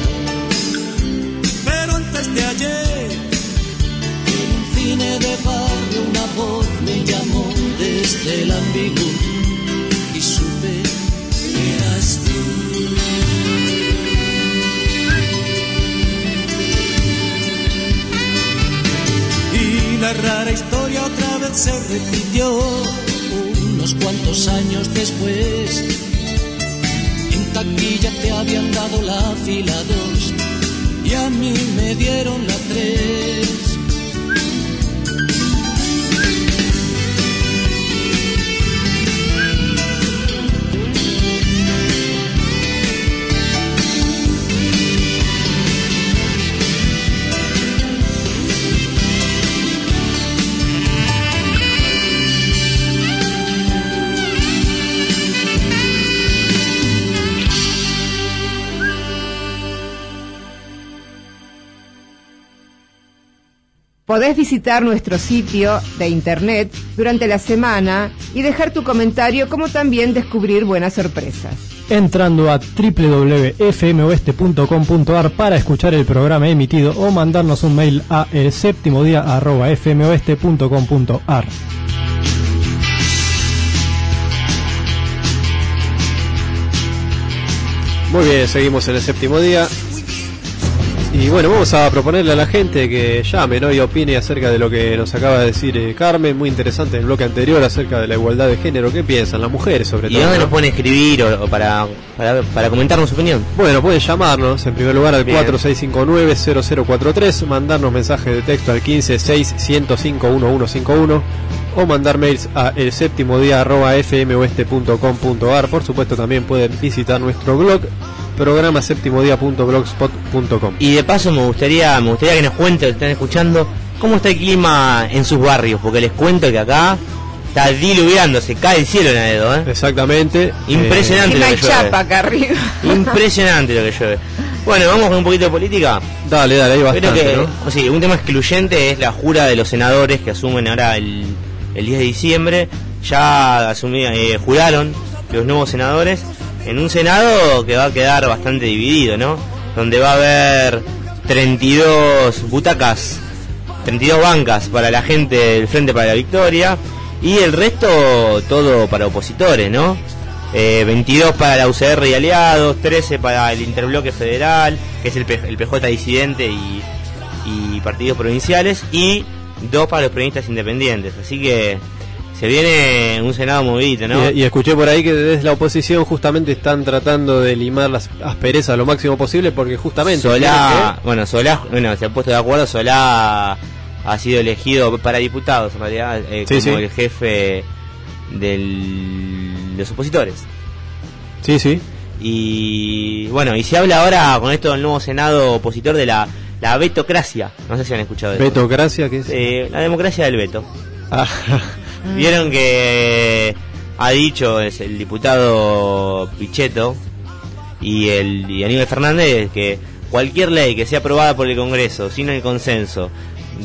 Pero antes de ayer, en un cine de barrio, una voz me llamó desde el ambiguo La rara historia otra vez se repitió unos cuantos años después. En taquilla te habían dado la fila dos y a mí me dieron la tres. Podés visitar nuestro sitio de internet durante la semana y dejar tu comentario como también descubrir buenas sorpresas. Entrando a www.fmoeste.com.ar para escuchar el programa emitido o mandarnos un mail a el séptimo día arroba fmoeste.com.ar. Muy bien, seguimos en el séptimo día. Y bueno, vamos a proponerle a la gente que llame ¿no? y opine acerca de lo que nos acaba de decir eh, Carmen. Muy interesante en el bloque anterior acerca de la igualdad de género. ¿Qué piensan las mujeres sobre ¿Y todo? dónde no? nos pueden escribir o, o para, para, para comentarnos su opinión? Bueno, pueden llamarnos en primer lugar al Bien. 4659-0043, mandarnos mensajes de texto al 156-105-1151 o mandar mails a el séptimo día arroba fmoeste.com.ar. Por supuesto, también pueden visitar nuestro blog programa séptimodía.blogspot.com. Y de paso me gustaría, me gustaría que nos cuenten, están escuchando, cómo está el clima en sus barrios, porque les cuento que acá está diluviando, se cae el cielo en Aedo, ¿eh? Exactamente. Impresionante Y lo que llueve. chapa acá arriba. Impresionante lo que llueve. Bueno, vamos con un poquito de política. Eh, dale, dale, Creo bastante, que, ¿no? o sí, un tema excluyente es la jura de los senadores que asumen ahora el, el 10 de diciembre. Ya asumí- eh, juraron los nuevos senadores en un senado que va a quedar bastante dividido, ¿no? Donde va a haber 32 butacas, 32 bancas para la gente del Frente para la Victoria y el resto todo para opositores, ¿no? Eh, 22 para la UCR y aliados, 13 para el Interbloque Federal, que es el, P- el PJ disidente y, y partidos provinciales, y 2 para los periodistas independientes. Así que se viene un Senado movidito, ¿no? Y, y escuché por ahí que desde la oposición justamente están tratando de limar las asperezas lo máximo posible porque justamente... Solá, bueno, Solá, bueno, se ha puesto de acuerdo, Solá ha sido elegido para diputados, en realidad, eh, Sí, como sí. el jefe del- de los opositores. Sí, sí. Y bueno, y se habla ahora con esto del nuevo Senado opositor de la, la vetocracia. No sé si han escuchado de eso. Betocracia, que es... Eh, la democracia del veto. Ah, Vieron que ha dicho es el diputado Pichetto y el y Aníbal Fernández que cualquier ley que sea aprobada por el Congreso sin el consenso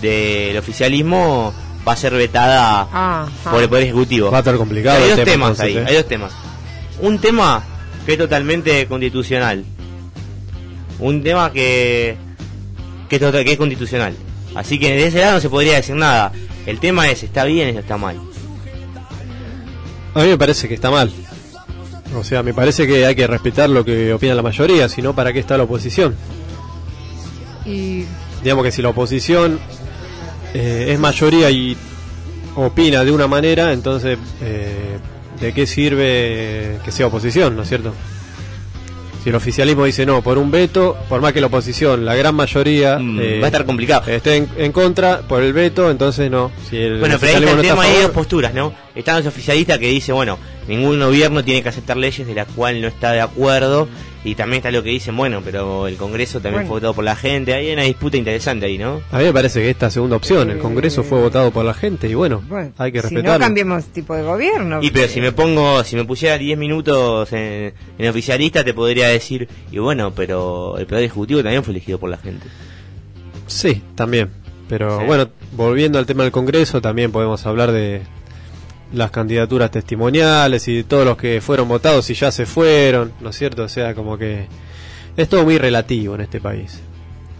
del oficialismo va a ser vetada por el Poder Ejecutivo. va a estar complicado hay dos tema, temas entonces, ahí, ¿eh? hay dos temas. Un tema que es totalmente constitucional. Un tema que que es, total- que es constitucional. Así que de ese lado no se podría decir nada. El tema es, ¿está bien o está mal? A mí me parece que está mal. O sea, me parece que hay que respetar lo que opina la mayoría, si no, ¿para qué está la oposición? Y Digamos que si la oposición eh, es mayoría y opina de una manera, entonces, eh, ¿de qué sirve que sea oposición, no es cierto? Si el oficialismo dice no, por un veto, por más que la oposición, la gran mayoría, Mm, eh, va a estar complicado. esté en, en contra por el veto, entonces no. Si el Bueno, pero ahí está el no tema, hay dos posturas, ¿no? Están los oficialistas que dicen, bueno, ningún gobierno tiene que aceptar leyes de las cuales no está de acuerdo. Y también está lo que dicen, bueno, pero el Congreso también Bueno. fue votado por la gente. Hay una disputa interesante ahí, ¿no? A mí me parece que esta segunda opción, el Congreso fue votado por la gente y bueno, bueno, hay que si respetarlo. no cambiemos tipo de gobierno. Y pero si me pongo, si me pusiera 10 minutos en, en oficialista, te podría decir, y bueno, pero el Poder Ejecutivo también fue elegido por la gente. Sí, también. Pero Sí. bueno, volviendo al tema del Congreso, también podemos hablar de las candidaturas testimoniales y todos los que fueron votados y ya se fueron, ¿no es cierto? O sea, como que es todo muy relativo en este país,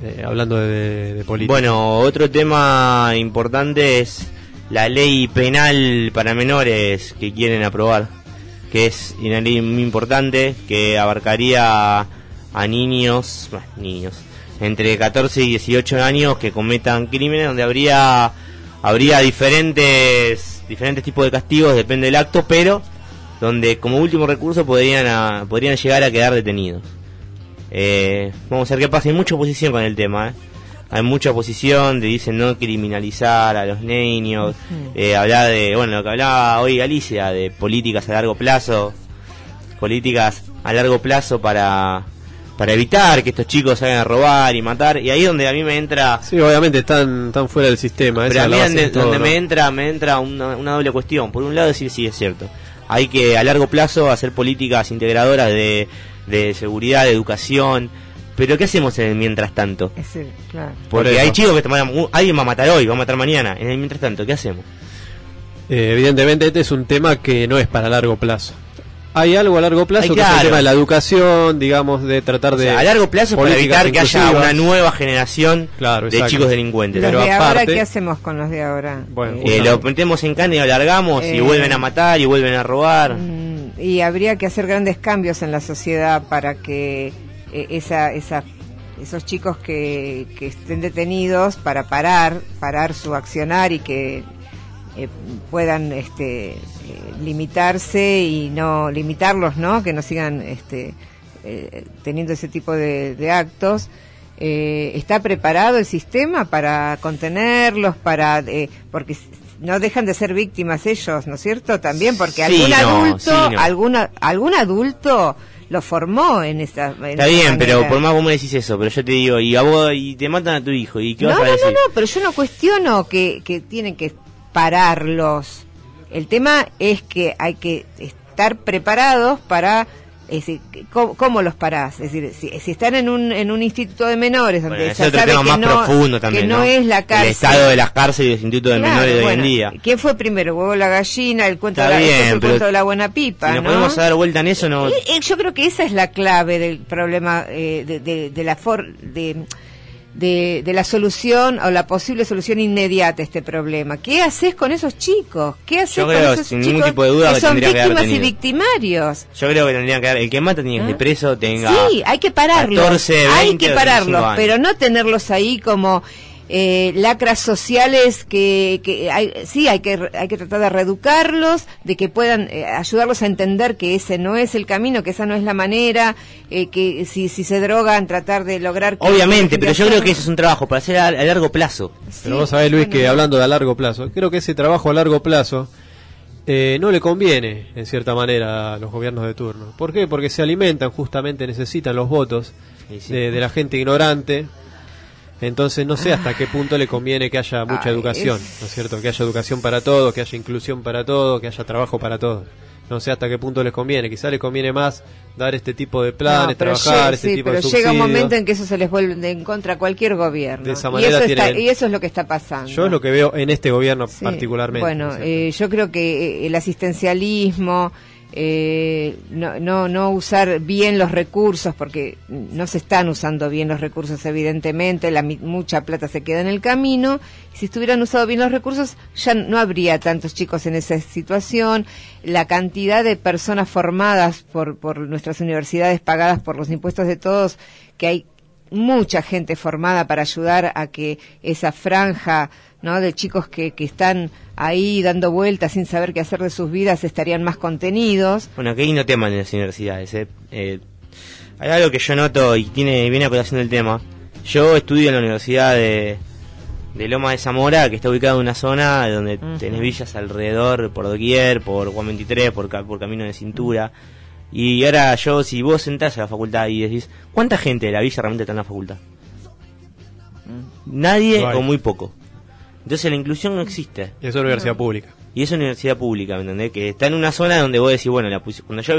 eh, hablando de, política. Bueno, otro tema importante es la ley penal para menores que quieren aprobar, que es una ley muy importante que abarcaría a niños, niños, entre 14 y 18 años que cometan crímenes donde habría habría diferentes diferentes tipos de castigos, depende del acto, pero donde como último recurso podrían a- podrían llegar a quedar detenidos. Eh, vamos a ver qué pasa. Hay mucha oposición con el tema. ¿eh? Hay mucha oposición de dicen no criminalizar a los niños. eh, hablar de, bueno, lo que hablaba hoy Galicia, de políticas a largo plazo. Políticas a largo plazo para, para evitar que estos chicos salgan a robar y matar. Y ahí es donde a mí me entra. Sí, obviamente están, están fuera del sistema. Pero a mí donde, de todo, donde ¿no? me entra, me entra una, una doble cuestión. Por un lado decir sí es cierto. Hay que a largo plazo hacer políticas integradoras de, de seguridad, de educación, Pero ¿qué hacemos en el mientras tanto? Claro. Porque hay chicos que toman, uh, alguien va a matar hoy, va a matar mañana. En el mientras tanto, ¿qué hacemos? Eh, evidentemente este es un tema que no es para largo plazo. Hay algo a largo plazo Ay, que es el claro. tema de la educación, digamos, de tratar O de... sea, a largo plazo para evitar que haya una nueva generación Claro, de chicos delincuentes. Pero de ahora, aparte- ¿qué hacemos con los de ahora? Bueno, Eh, lo metemos en cana y lo largamos y Eh, vuelven a matar y vuelven a robar. Mm, y habría que hacer grandes cambios en la sociedad para que eh, esa, esa, esos chicos que, que estén detenidos para parar, parar su accionar y que eh, puedan este, eh, limitarse y no limitarlos, ¿no? Que no sigan este, eh, teniendo ese tipo de, de actos. Eh, ¿Está preparado el sistema para contenerlos, para eh, porque no dejan de ser víctimas ellos, ¿no es cierto? También porque Sí, algún no, adulto, sí, no. alguna, algún adulto lo formó en esa. en Está esa bien, pero por más vos me decís eso, pero yo te digo, y a vos y te matan a tu hijo, ¿y qué No, vas no, no, no, pero yo no cuestiono que, que tienen que pararlos. El tema es que hay que estar preparados para... Es decir, ¿cómo, cómo los parás? Es decir, si, si están en un, en un instituto de menores donde Bueno, otro sabe tema que más no, profundo también, que no, ¿no? es la cárcel. El estado de las cárceles y los institutos de Claro, menores de hoy en día. ¿Quién fue primero, huevo la gallina? El cuento, Está de la, bien, el cuento de la buena pipa, Si ¿no? podemos dar vuelta en eso, no... Eh, eh, yo creo que esa es la clave del problema eh, de, de- de la for de, de, de la solución o la posible solución inmediata a este problema. ¿Qué haces con esos chicos? ¿Qué haces con esos sin chicos ningún tipo de duda, que son que víctimas y victimarios? Yo creo que tendría que haber, el que mata tiene que ir preso, tenga... Sí, hay que pararlos. 14, 20 hay que 35 pararlos, pero no tenerlos ahí como eh, lacras sociales que, que hay, sí hay que re- hay que tratar de reeducarlos, de que puedan eh, ayudarlos a entender que ese no es el camino, que esa no es la manera, eh, que si, si se drogan tratar de lograr que Obviamente, pero yo creo que eso eso es un trabajo para hacer a, a largo plazo. Pero vos sabés, Luis, que hablando de a largo plazo, creo que ese trabajo a largo plazo eh, no le conviene, en cierta manera, a los gobiernos de turno. ¿Por qué? Porque se alimentan, justamente necesitan los votos Sí, sí. de, de la gente ignorante. Entonces no sé hasta qué punto le conviene que haya mucha Ay, educación, es- ¿no es cierto? Que haya educación para todos, que haya inclusión para todos, que haya trabajo para todos. No sé hasta qué punto les conviene. Quizá les conviene más dar este tipo de planes, No, trabajar, llega- este sí, tipo pero de llega un momento en que eso se les vuelve en contra a cualquier gobierno. De esa y, manera eso está- tienen- y eso es lo que está pasando. Yo es lo que veo en este gobierno Sí, particularmente. Bueno, ¿no es cierto? eh, yo creo que eh, el asistencialismo, eh, no, no, no usar bien los recursos, porque no se están usando bien los recursos, evidentemente, la, mucha plata se queda en el camino. Si estuvieran usado bien los recursos, ya no habría tantos chicos en esa situación. La cantidad de personas formadas por, por nuestras universidades, pagadas por los impuestos de todos, que hay mucha gente formada para ayudar a que esa franja ¿no? de chicos que, que están ahí dando vueltas sin saber qué hacer de sus vidas estarían más contenidos. Bueno, qué lindo tema en las universidades. eh. Eh, hay algo que yo noto y tiene viene a colación del tema. Yo estudio en la Universidad de, de Loma de Zamora, que está ubicada en una zona donde Ujú. tenés villas alrededor, por doquier, por Juan 23, por, ca- por Camino de Cintura. Y ahora yo, si vos entras a la facultad y decís, ¿cuánta gente de la villa realmente está en la facultad? Nadie No hay. o muy poco. Entonces la inclusión no existe. Y eso es universidad pública. Y es una universidad pública, ¿me entendés? Que está en una zona donde vos decís, bueno, la cuando yo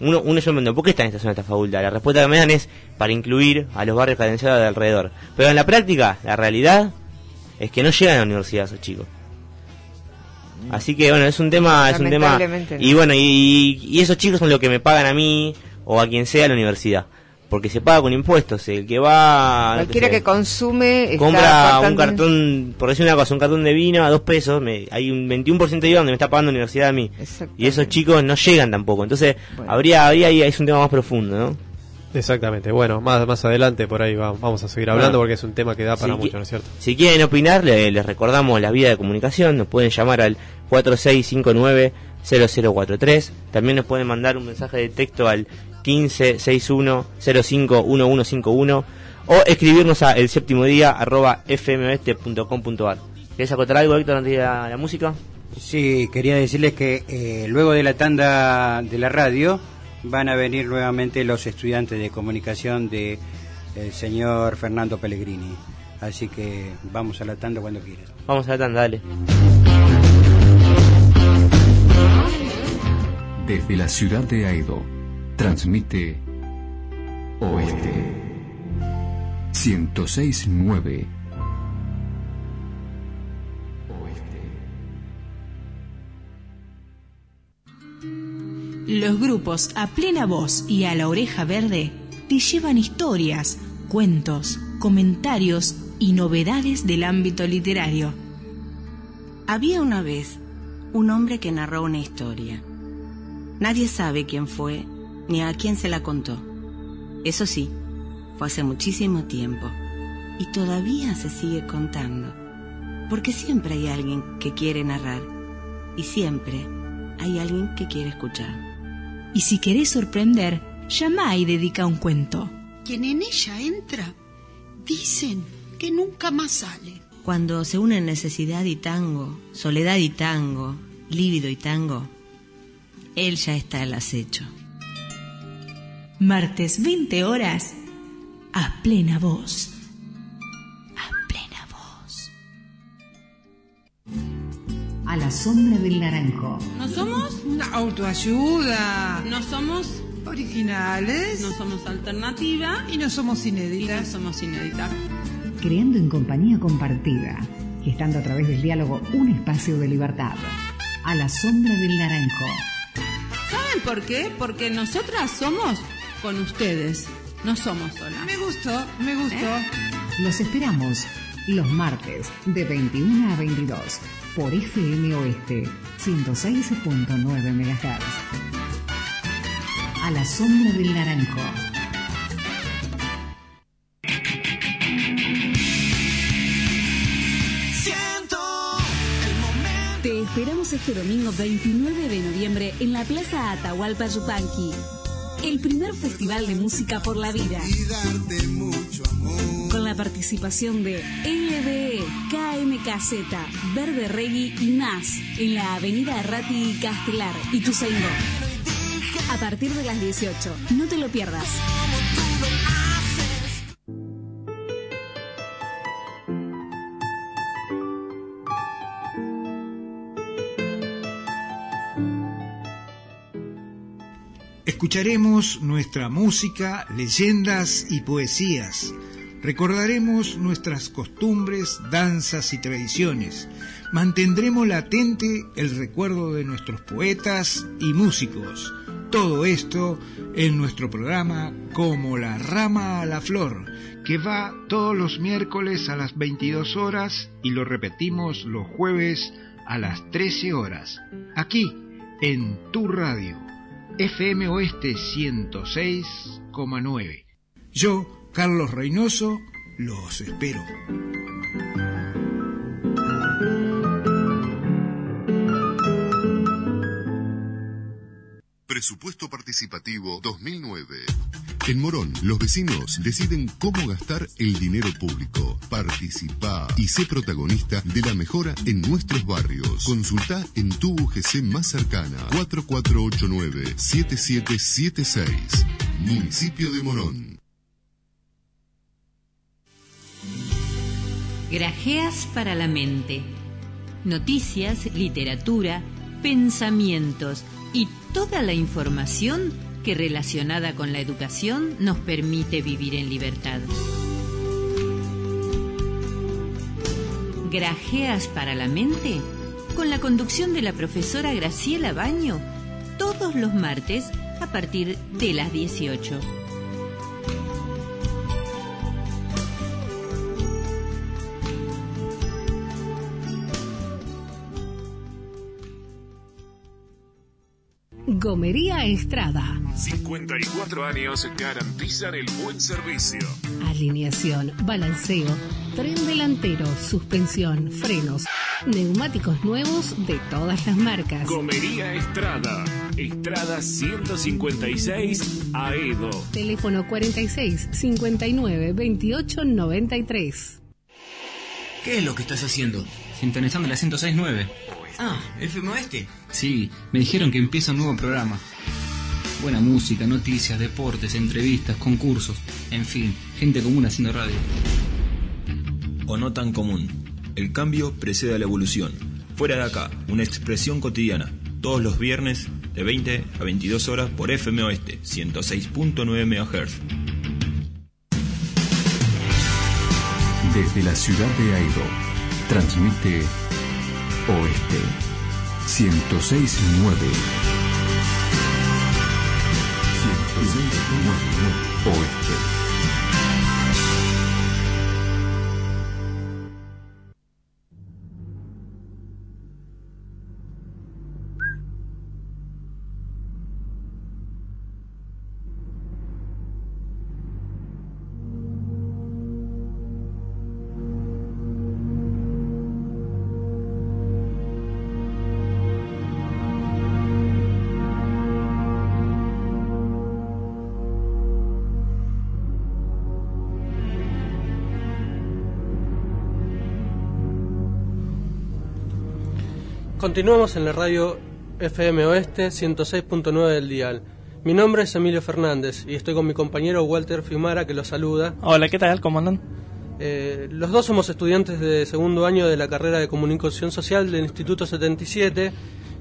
uno, uno yo me pregunto, ¿por qué está en esta zona esta facultad? La respuesta que me dan es para incluir a los barrios carenciados de alrededor. Pero en la práctica, la realidad es que no llegan a la universidad esos chicos. Así que bueno, es un tema, es un tema. No. Y bueno, y, y esos chicos son los que me pagan a mí o a quien sea a la universidad. Porque se paga con impuestos. El que va. Cualquiera que consume está compra un cartón, por decir una cosa, un cartón de vino a dos pesos, me, hay un 21% de IVA donde me está pagando la universidad a mí. Y esos chicos no llegan tampoco. Entonces, habría, habría ahí, es un tema más profundo, ¿no? Exactamente. Bueno, más, más adelante por ahí va- vamos a seguir hablando Bueno. porque es un tema que da para mucho, ¿no es cierto? Si quieren opinar, le- les recordamos la vía de comunicación, nos pueden llamar al 4659-0043, también nos pueden mandar un mensaje de texto al 1561-051151 o escribirnos a el séptimo día arroba fmoeste.com.ar. ¿Querés acotar algo, Héctor, antes de ir a la música? Sí, quería decirles que eh, luego de la tanda de la radio van a venir nuevamente los estudiantes de comunicación de el señor Fernando Pellegrini. Así que vamos a la tanda cuando quieras. Vamos a la tanda, dale. Desde la ciudad de Aido, transmite Oeste. 1069. Los grupos A Plena Voz y A la Oreja Verde te llevan historias, cuentos, comentarios y novedades del ámbito literario. Había una vez un hombre que narró una historia. Nadie sabe quién fue ni a quién se la contó. Eso sí, fue hace muchísimo tiempo y todavía se sigue contando, porque siempre hay alguien que quiere narrar y siempre hay alguien que quiere escuchar. Y si querés sorprender, llama y dedica un cuento. Quien en ella entra, dicen que nunca más sale. Cuando se unen necesidad y tango, soledad y tango, lívido y tango, él ya está al acecho. Martes 20 horas, a plena voz. A plena voz. A la sombra del naranjo. ¿No somos? Una autoayuda. ¿No somos? Originales. No somos alternativa. Y no somos inéditas. Y no somos inéditas. Creando en compañía compartida. Gestando a través del diálogo un espacio de libertad. A la sombra del naranjo. ¿Saben por qué? Porque nosotras somos con ustedes. No somos solas. Me gustó, me gustó. ¿Eh? Los esperamos los martes de 21 a 22 por FM Oeste 106.9 MHz. A la sombra del naranjo. Te esperamos este domingo 29 de noviembre en la Plaza Atahualpa Yupanqui. El primer festival de música por la vida. Con la participación de LBE, KMKZ, Verde Reggae y más en la avenida Ratti y Castelar, Ituzaingó. A partir de las 18. No te lo pierdas. Escucharemos nuestra música, leyendas y poesías. Recordaremos nuestras costumbres, danzas y tradiciones. Mantendremos latente el recuerdo de nuestros poetas y músicos. Todo esto en nuestro programa Como la rama a la flor, que va todos los miércoles a las 22 horas y lo repetimos los jueves a las 13 horas, aquí en tu radio. FM Oeste 106,9. Yo, Carlos Reynoso, los espero. Presupuesto Participativo 2009. En Morón, los vecinos deciden cómo gastar el dinero público. Participa y sé protagonista de la mejora en nuestros barrios. Consulta en tu UGC más cercana 4489-7776. Municipio de Morón. Grajeas para la mente. Noticias, literatura, pensamientos y toda la información que relacionada con la educación nos permite vivir en libertad. Grajeas para la mente con la conducción de la profesora Graciela Baño todos los martes a partir de las 18. Gomería Estrada. 54 años garantizan el buen servicio. Alineación, balanceo, tren delantero, suspensión, frenos, neumáticos nuevos de todas las marcas. Gomería Estrada. Estrada 156 Aedo. Teléfono 46 59 28 93. ¿Qué es lo que estás haciendo? Sintonizando la 106.9. Ah, FM Oeste. Sí, me dijeron que empieza un nuevo programa. Buena música, noticias, deportes, entrevistas, concursos, en fin, gente común haciendo radio. O no tan común. El cambio precede a la evolución. Fuera de acá, una expresión cotidiana. Todos los viernes de 20 a 22 horas por FM Oeste, 106.9 MHz. Desde la ciudad de Aido, transmite Oeste 1069. 1069 Oeste. Continuamos en la radio FM Oeste 106.9 del dial. Mi nombre es Emilio Fernández y estoy con mi compañero Walter Fiumara que lo saluda. Hola, ¿qué tal? ¿Cómo andan? Eh, los dos somos estudiantes de segundo año de la carrera de Comunicación Social del Instituto 77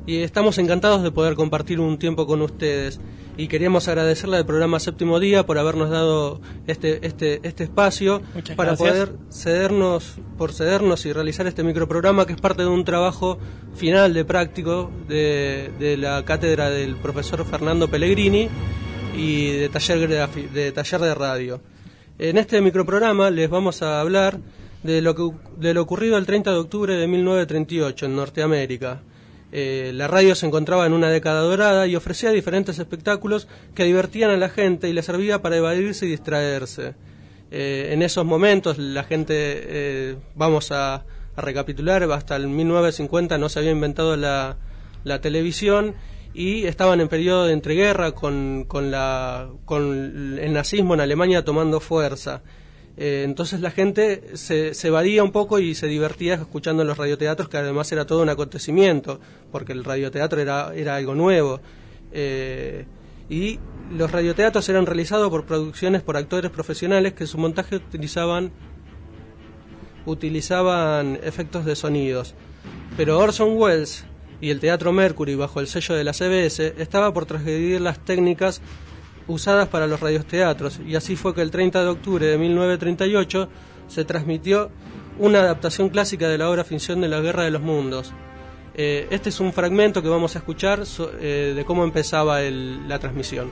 y estamos encantados de poder compartir un tiempo con ustedes. Y queríamos agradecerle al programa Séptimo Día por habernos dado este, este, este espacio para gracias. poder cedernos, por cedernos y realizar este microprograma que es parte de un trabajo final de práctico de, de la cátedra del profesor Fernando Pellegrini y de taller, de taller de radio. En este microprograma les vamos a hablar de lo, que, de lo ocurrido el 30 de octubre de 1938 en Norteamérica. Eh, la radio se encontraba en una década dorada y ofrecía diferentes espectáculos que divertían a la gente y le servía para evadirse y distraerse. Eh, en esos momentos la gente, eh, vamos a, recapitular, hasta el 1950 no se había inventado la, televisión y estaban en periodo de entreguerra con el nazismo en Alemania tomando fuerza. Eh, entonces la gente se, se evadía un poco y se divertía escuchando los radioteatros, que además era todo un acontecimiento, porque el radioteatro era, era algo nuevo. Eh, y los radioteatros eran realizados por producciones por actores profesionales que en su montaje utilizaban, utilizaban efectos de sonidos. Pero Orson Welles y el Teatro Mercury, bajo el sello de la CBS, estaba por transgredir las técnicas usadas para los radioteatros, y así fue que el 30 de octubre de 1938 se transmitió una adaptación clásica de la obra Ficción de la Guerra de los Mundos. Eh, este es un fragmento que vamos a escuchar eh, de cómo empezaba la transmisión.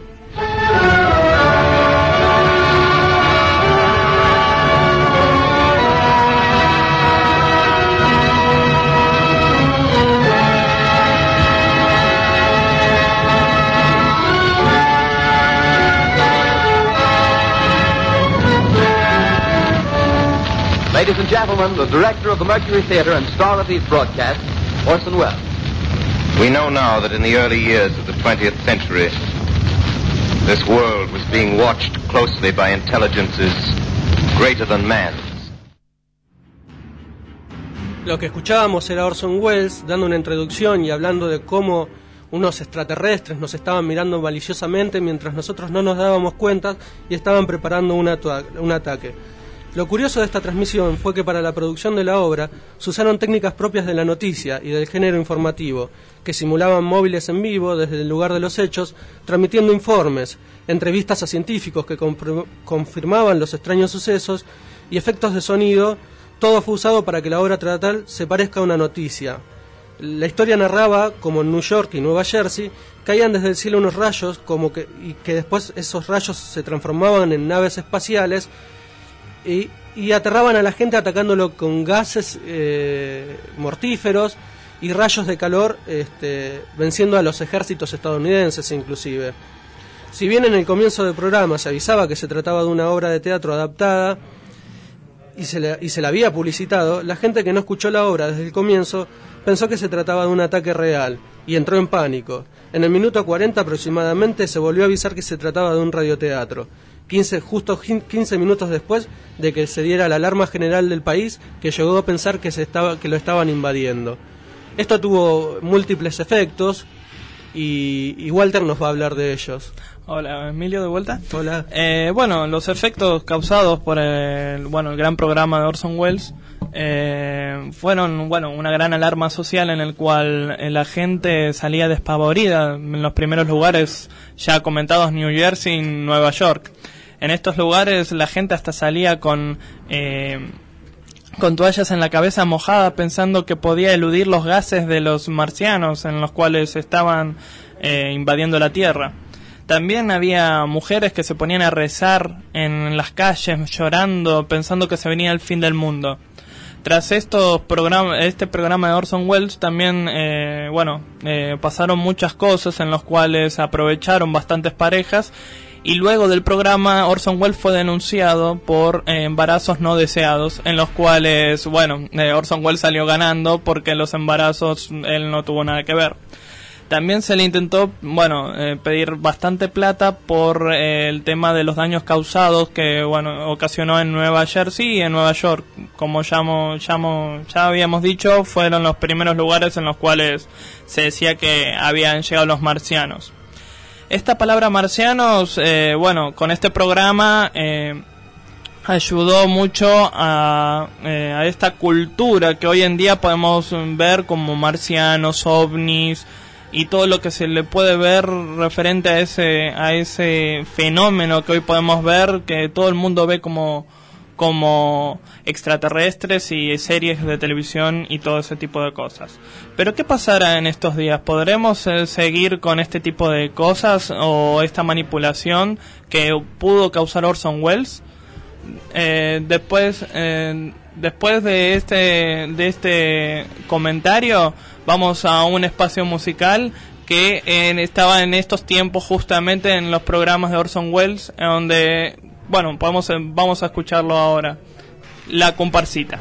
Ladies and gentlemen, the director of the Mercury Theater and star of these broadcasts, Orson Welles. We know now that in the early years of the 20th century, this world was being watched closely by intelligences greater than man's. Lo que escuchábamos era Orson Welles dando una introducción y hablando de cómo unos extraterrestres nos estaban mirando maliciosamente mientras nosotros no nos dábamos cuenta y estaban preparando un, un ataque. Lo curioso de esta transmisión fue que para la producción de la obra se usaron técnicas propias de la noticia y del género informativo, que simulaban móviles en vivo desde el lugar de los hechos, transmitiendo informes, entrevistas a científicos que confirmaban los extraños sucesos y efectos de sonido. Todo fue usado para que la obra teatral se parezca a una noticia. La historia narraba como en New York y Nueva Jersey caían desde el cielo unos rayos como que, y que después esos rayos se transformaban en naves espaciales y, aterraban a la gente atacándolo con gases eh, mortíferos y rayos de calor, este, venciendo a los ejércitos estadounidenses inclusive. Si bien en el comienzo del programa se avisaba que se trataba de una obra de teatro adaptada y se, la, y se la había publicitado, la gente que no escuchó la obra desde el comienzo pensó que se trataba de un ataque real y entró en pánico. En el minuto 40 aproximadamente se volvió a avisar que se trataba de un radioteatro. 15, justo quin- 15 minutos después de que se diera la alarma general del país que llegó a pensar que, se estaba, que lo estaban invadiendo. Esto tuvo múltiples efectos y, y Walter nos va a hablar de ellos. Hola, Emilio, de vuelta. Hola. Eh, bueno, los efectos causados por el, bueno, el gran programa de Orson Welles eh, fueron bueno, una gran alarma social en el cual la gente salía despavorida en los primeros lugares ya comentados New Jersey y Nueva York. En estos lugares la gente hasta salía con eh, con toallas en la cabeza mojada pensando que podía eludir los gases de los marcianos en los cuales estaban eh, invadiendo la Tierra. También había mujeres que se ponían a rezar en las calles llorando pensando que se venía el fin del mundo. Tras estos programas, este programa de Orson Welles también, eh, bueno, pasaron muchas cosas en las cuales aprovecharon bastantes parejas y luego del programa Orson Welles fue denunciado por eh, embarazos no deseados en los cuales, bueno, eh, Orson Welles salió ganando porque los embarazos él no tuvo nada que ver. También se le intentó, bueno, eh, pedir bastante plata por el tema de los daños causados que, bueno, ocasionó en Nueva Jersey y en Nueva York. Como ya, mo- ya, mo- ya habíamos dicho, fueron los primeros lugares en los cuales se decía que habían llegado los marcianos. Esta palabra marcianos, eh, bueno, con este programa eh, ayudó mucho a, eh, a esta cultura que hoy en día podemos ver como marcianos, ovnis y todo lo que se le puede ver referente a ese a ese fenómeno que hoy podemos ver que todo el mundo ve como como extraterrestres y series de televisión y todo ese tipo de cosas. Pero ¿qué pasará en estos días? ¿Podremos eh, seguir con este tipo de cosas o esta manipulación que pudo causar Orson Welles? Eh, después eh, después de este de este comentario vamos a un espacio musical que estaba en estos tiempos justamente en los programas de Orson Welles donde bueno podemos vamos a escucharlo ahora. La comparsita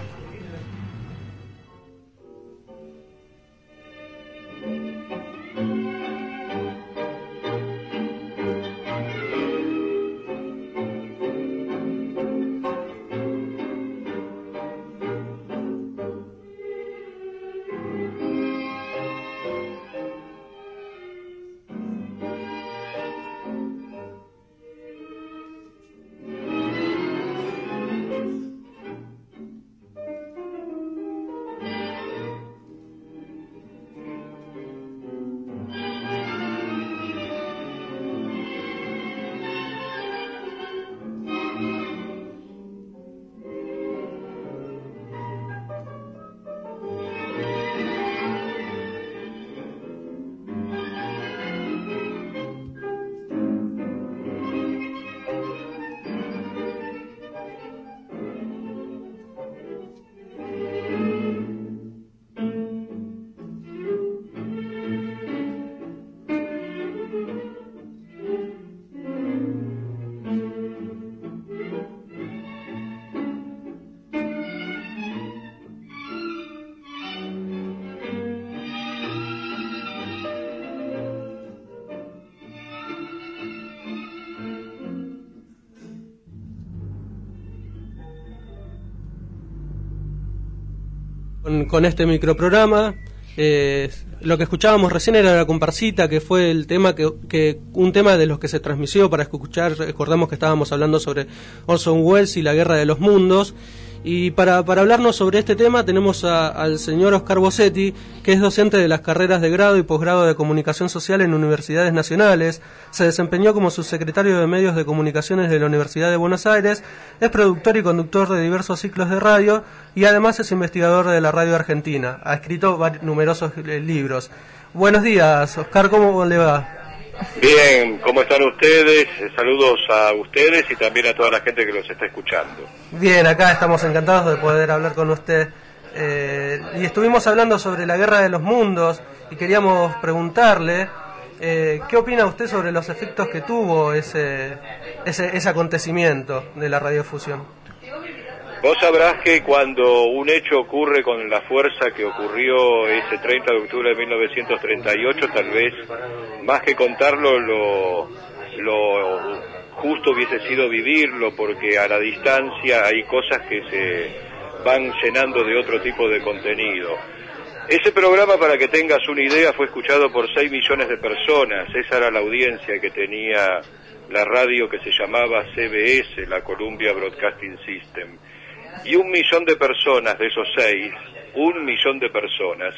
con, con este microprograma. Eh, lo que escuchábamos recién era la comparsita, que fue el tema que, que un tema de los que se transmitió para escuchar. Recordamos que estábamos hablando sobre Orson Welles y la Guerra de los Mundos. Y para, para hablarnos sobre este tema tenemos a- al señor Oscar Bossetti, que es docente de las carreras de grado y posgrado de comunicación social en universidades nacionales. Se desempeñó como subsecretario de medios de comunicaciones de la Universidad de Buenos Aires. Es productor y conductor de diversos ciclos de radio y además es investigador de la radio argentina. Ha escrito numerosos eh, libros. Buenos días, Oscar, ¿cómo le va? Bien, ¿cómo están ustedes? Saludos a ustedes y también a toda la gente que los está escuchando. Bien, acá estamos encantados de poder hablar con usted. Eh, y estuvimos hablando sobre la guerra de los mundos y queríamos preguntarle eh, qué opina usted sobre los efectos que tuvo ese, ese, ese acontecimiento de la radiofusión. Vos sabrás que cuando un hecho ocurre con la fuerza que ocurrió ese 30 de octubre de 1938, tal vez más que contarlo, lo, justo hubiese sido vivirlo, porque a la distancia hay cosas que se van llenando de otro tipo de contenido. Ese programa, para que tengas una idea, fue escuchado por 6 millones de personas. Esa era la audiencia que tenía la radio que se llamaba CBS, la Columbia Broadcasting System. Y un millón de personas de esos seis, un millón de personas,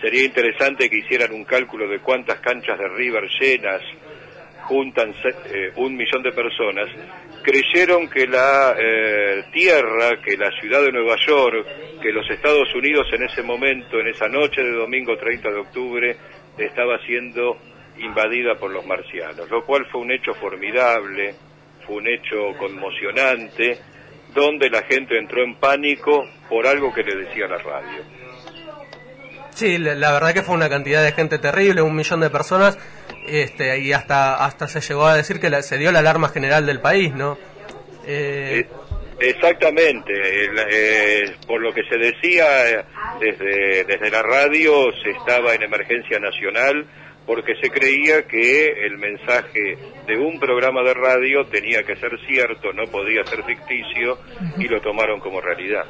sería interesante que hicieran un cálculo de cuántas canchas de River llenas juntan eh, un millón de personas, creyeron que la eh, tierra, que la ciudad de Nueva York, que los Estados Unidos en ese momento, en esa noche de domingo 30 de octubre, estaba siendo invadida por los marcianos, lo cual fue un hecho formidable, fue un hecho conmocionante, donde la gente entró en pánico por algo que le decía la radio. Sí, la, la verdad que fue una cantidad de gente terrible, un millón de personas, este, y hasta hasta se llegó a decir que la- se dio la alarma general del país, ¿no? Eh, Exactamente, el- eh, por lo que se decía eh, desde, desde la radio, se estaba en emergencia nacional porque se creía que el mensaje de un programa de radio tenía que ser cierto, no podía ser ficticio, y lo tomaron como realidad.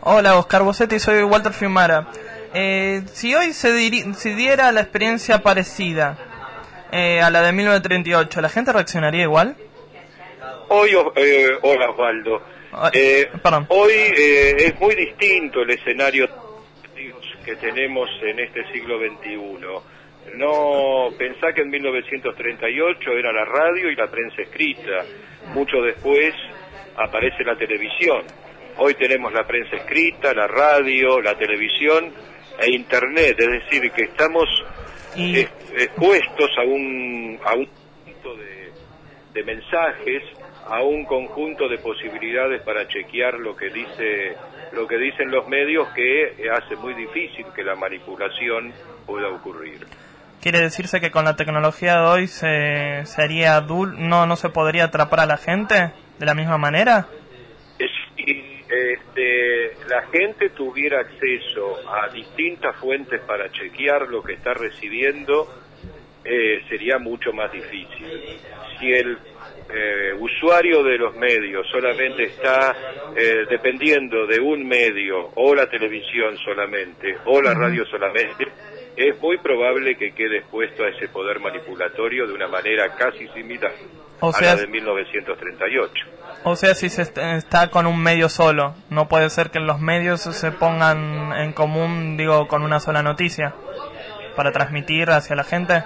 Hola, Oscar Bossetti, soy Walter Fiumara. Eh, si hoy se, diri- se diera la experiencia parecida eh, a la de 1938, ¿la gente reaccionaría igual? Hoy, eh, hola Osvaldo, Eh, hoy eh, es muy distinto el escenario que tenemos en este siglo XXI. No pensá que en 1938 era la radio y la prensa escrita. Mucho después aparece la televisión. Hoy tenemos la prensa escrita, la radio, la televisión e internet. Es decir, que estamos ex- expuestos a un a un conjunto de, de mensajes, a un conjunto de posibilidades para chequear lo que dice lo que dicen los medios que hace muy difícil que la manipulación pueda ocurrir. ¿Quiere decirse que con la tecnología de hoy se, se haría dul no, no se podría atrapar a la gente de la misma manera? si este, la gente tuviera acceso a distintas fuentes para chequear lo que está recibiendo, eh, sería mucho más difícil. Si el eh, usuario de los medios solamente está eh, dependiendo de un medio o la televisión solamente o la radio solamente, es muy probable que quede expuesto a ese poder manipulatorio de una manera casi similar O a sea, la de 1938. O sea, si se est- está con un medio solo, no puede ser que los medios se pongan en común, digo, con una sola noticia para transmitir hacia la gente.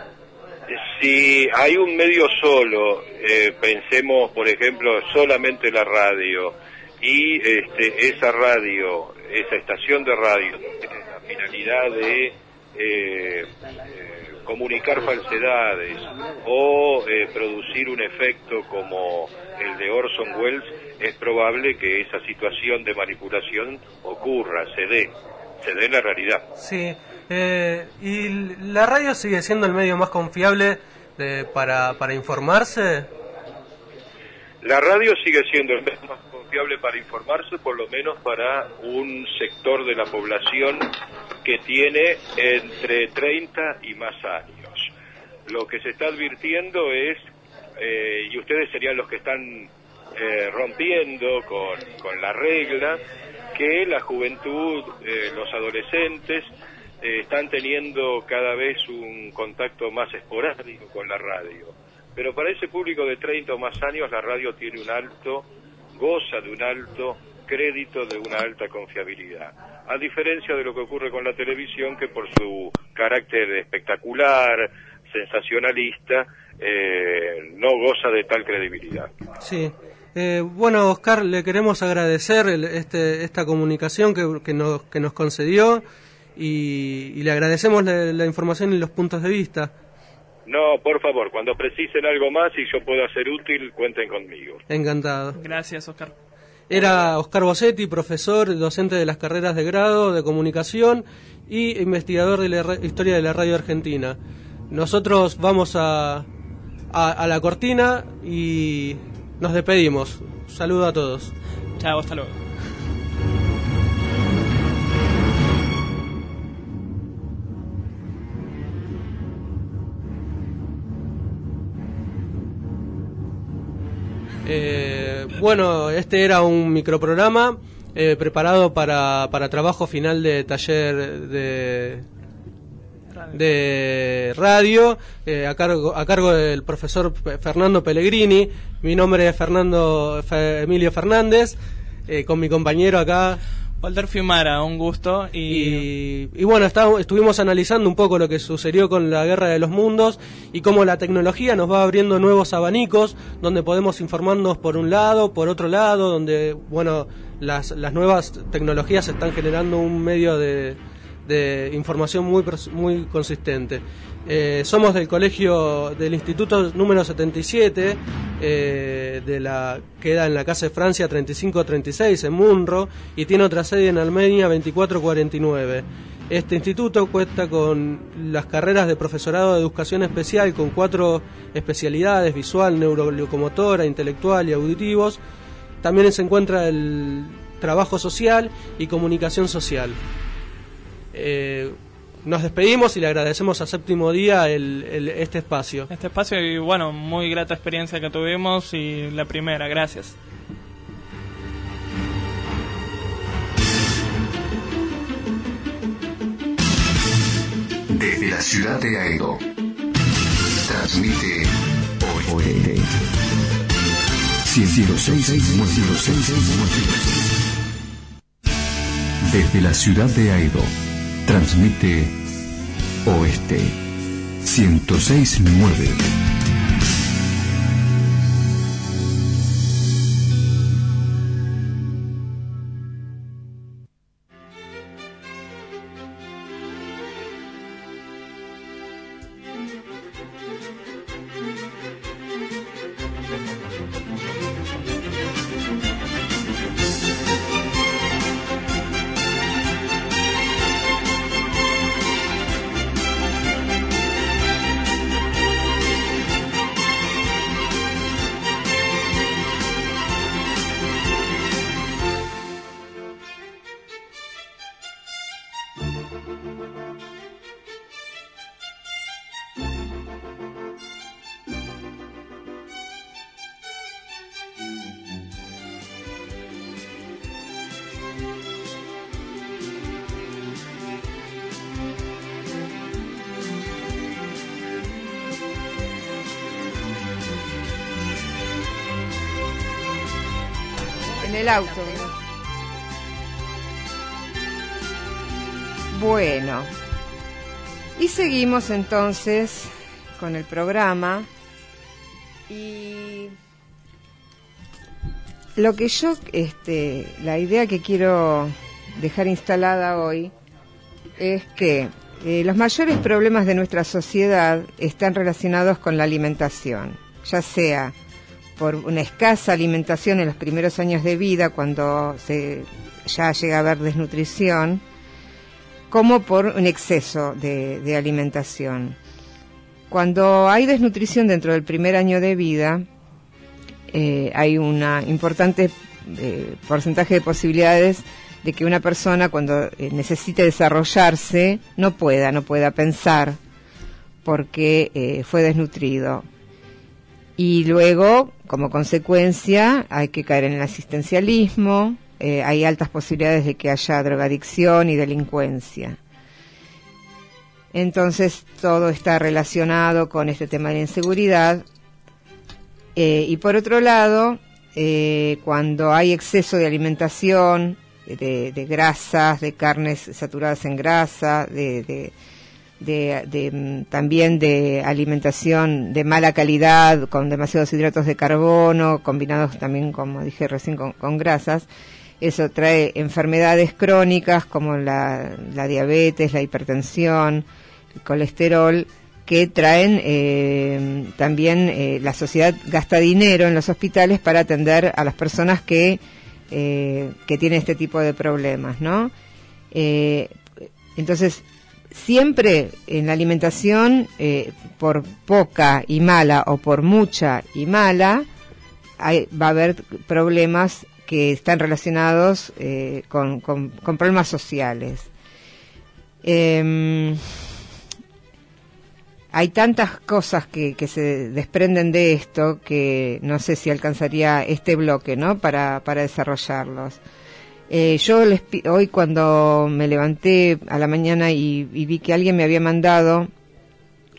Si hay un medio solo, eh, pensemos por ejemplo solamente la radio, y este, esa radio, esa estación de radio, tiene la finalidad de eh, eh, comunicar falsedades o eh, producir un efecto como el de Orson Welles, es probable que esa situación de manipulación ocurra, se dé, se dé en la realidad. Sí, eh, ¿y la radio sigue siendo el medio más confiable de- para, para informarse? La radio sigue siendo el medio más confiable para informarse, por lo menos para un sector de la población que tiene entre 30 y más años. Lo que se está advirtiendo es, eh, y ustedes serían los que están eh, rompiendo con, con la regla, que la juventud, eh, los adolescentes, eh, están teniendo cada vez un contacto más esporádico con la radio. Pero para ese público de 30 o más años la radio tiene un alto, goza de un alto crédito, de una alta confiabilidad. A diferencia de lo que ocurre con la televisión, que por su carácter espectacular, sensacionalista, eh, no goza de tal credibilidad. Sí. Eh, bueno, Oscar, le queremos agradecer el- este, esta comunicación que, que nos, que nos concedió y, y le agradecemos la, la información y los puntos de vista. No, por favor, cuando precisen algo más y yo pueda ser útil, cuenten conmigo. Encantado. Gracias, Oscar. Era Oscar Bossetti, profesor, docente de las carreras de grado de comunicación y investigador de la historia de la radio argentina. Nosotros vamos a, a, a la cortina y nos despedimos. Saludo a todos. Chao, hasta luego. Eh, bueno, este era un microprograma eh, preparado para, para trabajo final de taller de, de radio eh, a, cargo, a cargo del profesor Fernando Pellegrini. Mi nombre es Fernando Fe- Emilio Fernández, eh, con mi compañero acá. Walter Fiumara, un gusto. Y, bueno, está- estuvimos analizando un poco lo que sucedió con la Guerra de los Mundos y cómo la tecnología nos va abriendo nuevos abanicos donde podemos informarnos por un lado, por otro lado, donde, bueno, las, las nuevas tecnologías están generando un medio de, de información muy, muy consistente. Eh, somos del colegio del instituto número 77, eh, de la, queda en la Casa de Francia 3536 en Munro y tiene otra sede en Armenia 2449. Este instituto cuenta con las carreras de profesorado de educación especial con cuatro especialidades, visual, neurolocomotora, intelectual y auditivos. También se encuentra el trabajo social y comunicación social. Eh, nos despedimos y le agradecemos a Séptimo Día el- el- este espacio. este espacio y bueno, muy grata experiencia que tuvimos y la primera, gracias. Desde la ciudad de Aedo. Transmite Oeste. 106 Desde la ciudad de Aedo. Transmite Oeste. 1069. Seguimos entonces con el programa. Y lo que yo, este, la idea que quiero dejar instalada hoy es que eh, los mayores problemas de nuestra sociedad están relacionados con la alimentación, ya sea por una escasa alimentación en los primeros años de vida, cuando se, ya llega a haber desnutrición, como por un exceso de, alimentación. Cuando hay desnutrición dentro del primer año de vida, eh, hay un importante eh, porcentaje de posibilidades de que una persona cuando eh, necesite desarrollarse no pueda, no pueda pensar porque fue desnutrido. Y luego, como consecuencia, hay que caer en el asistencialismo, eh, hay altas posibilidades de que haya drogadicción y delincuencia. Entonces, todo está relacionado con este tema de inseguridad. Eh, y por otro lado, eh, cuando hay exceso de alimentación, de, grasas, de carnes saturadas en grasa, de- de, mm, también de alimentación de mala calidad, con demasiados hidratos de carbono, combinados también, como dije recién, con, con grasas, eso trae enfermedades crónicas como la, la diabetes, la hipertensión, el colesterol, que traen eh, también eh, la sociedad gasta dinero en los hospitales para atender a las personas que, eh, que tienen este tipo de problemas, ¿no? Entonces, siempre en la alimentación, por poca y mala o por mucha y mala, hay- va a haber problemas que están relacionados eh, con, con- problemas sociales. Em, hay tantas cosas que, que se desprenden de esto que no sé si alcanzaría este bloque, ¿no? Para, para desarrollarlos. Eh, yo les hoy cuando me levanté a la mañana y, y vi que alguien me había mandado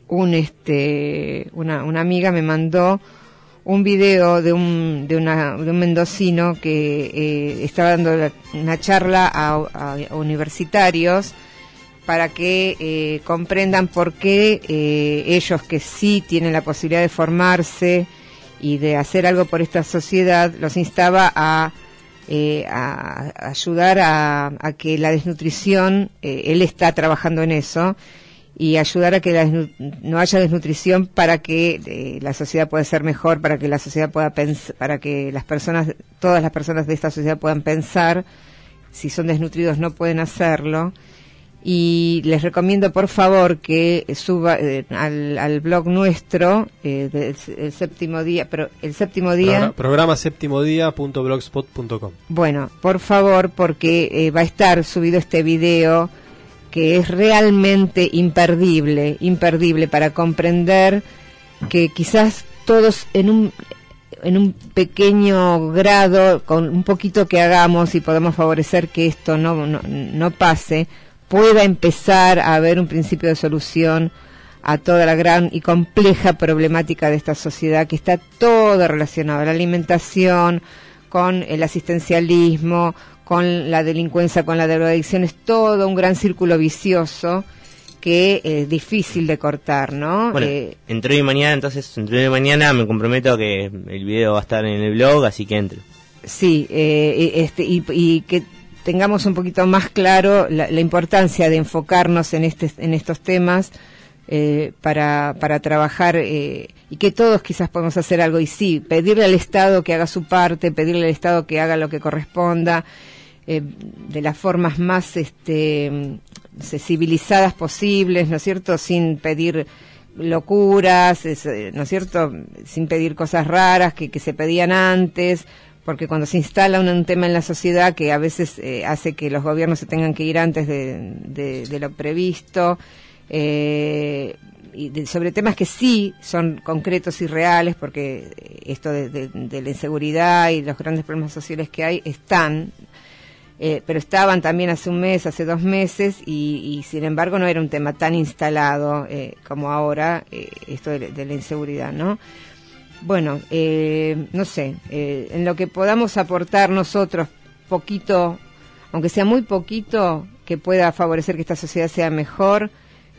un este una, una amiga me mandó un video de un, de, una, de un mendocino que eh, estaba dando una charla a, a universitarios para que eh, comprendan por qué eh, ellos que sí tienen la posibilidad de formarse y de hacer algo por esta sociedad, los instaba a, eh, a ayudar a, a que la desnutrición, eh, él está trabajando en eso, y ayudar a que la no haya desnutrición para que eh, la sociedad pueda ser mejor, para que la sociedad pueda pensar, para que las personas, todas las personas de esta sociedad puedan pensar, si son desnutridos no pueden hacerlo. Y les recomiendo por favor que suba eh, al, al blog nuestro, eh, del el séptimo día, pero el séptimo día... Progra- Programa séptimo día.blogspot.com. Bueno, por favor, porque eh, va a estar subido este video que es realmente imperdible, imperdible para comprender que quizás todos en un en un pequeño grado, con un poquito que hagamos y podemos favorecer que esto no, no, no pase, pueda empezar a haber un principio de solución a toda la gran y compleja problemática de esta sociedad que está todo relacionado, la alimentación, con el asistencialismo, con la delincuencia, con la drogadicción, es todo un gran círculo vicioso que es difícil de cortar, ¿no? Bueno, Eh, entre hoy y mañana, entonces, entre hoy y mañana me comprometo a que el video va a estar en el blog, así que entre. Sí, eh, este, y, y que tengamos un poquito más claro la, la importancia de enfocarnos en, este, en estos temas eh, para, para trabajar eh, y que todos quizás podemos hacer algo. Y sí, pedirle al Estado que haga su parte, pedirle al Estado que haga lo que corresponda eh, de las formas más este, civilizadas posibles, ¿no es cierto? Sin pedir locuras, eh, ¿no es cierto? Sin pedir cosas raras que, que se pedían antes, porque cuando se instala un, tema en la sociedad que a veces eh, hace que los gobiernos se tengan que ir antes de, de- lo previsto, eh, y de- sobre temas que sí son concretos y reales, porque esto de la inseguridad y los grandes problemas sociales que hay están, eh, pero estaban también hace un mes, hace dos meses, y, sin embargo no era un tema tan instalado eh, como ahora, eh, esto de, la inseguridad, ¿no? Bueno, eh, no sé, en lo que podamos aportar nosotros poquito, aunque sea muy poquito, que pueda favorecer que esta sociedad sea mejor,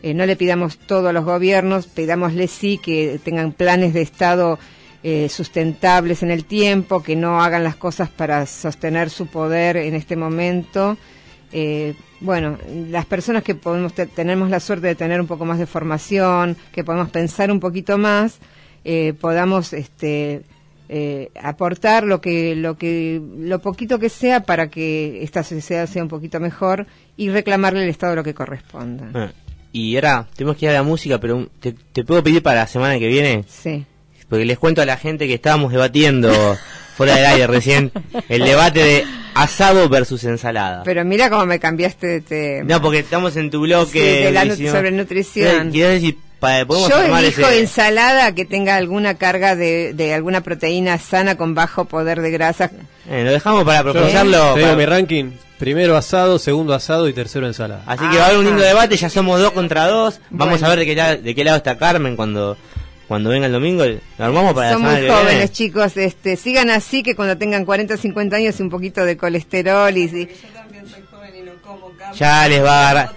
no le pidamos todo a los gobiernos, pidámosle sí que tengan planes de Estado eh, sustentables en el tiempo, que no hagan las cosas para sostener su poder en este momento. Eh, bueno, las personas que podemos te- tenemos la suerte de tener un poco más de formación, que podemos pensar un poquito más, eh, podamos este, eh, aportar lo que, lo que, lo poquito que sea para que esta sociedad sea un poquito mejor y reclamarle al Estado lo que corresponda. Ah, y ahora tenemos que ir a la música, pero te, te puedo pedir para la semana que viene, Sí. Porque les cuento a la gente que estábamos debatiendo fuera del aire recién el debate de asado versus ensalada. Pero mira cómo me cambiaste de tema. No, porque estamos en tu bloque Sí, de la nutrición. sobre nutrición. Quiero decir, podemos Yo elijo ese- ensalada que tenga alguna carga de, de alguna proteína sana con bajo poder de grasa. Eh, lo dejamos para digo para- mi ranking. Primero asado, segundo asado y tercero ensalada. Así que va a haber un lindo debate, ya somos dos contra dos. Vamos Bueno. a ver de qué, la- de qué lado está Carmen cuando cuando venga el domingo. Lo armamos para Son la muy jóvenes, viene. chicos. Este, sigan así que cuando tengan 40 o 50 años y un poquito de colesterol y... y- Ya les va a agarrar.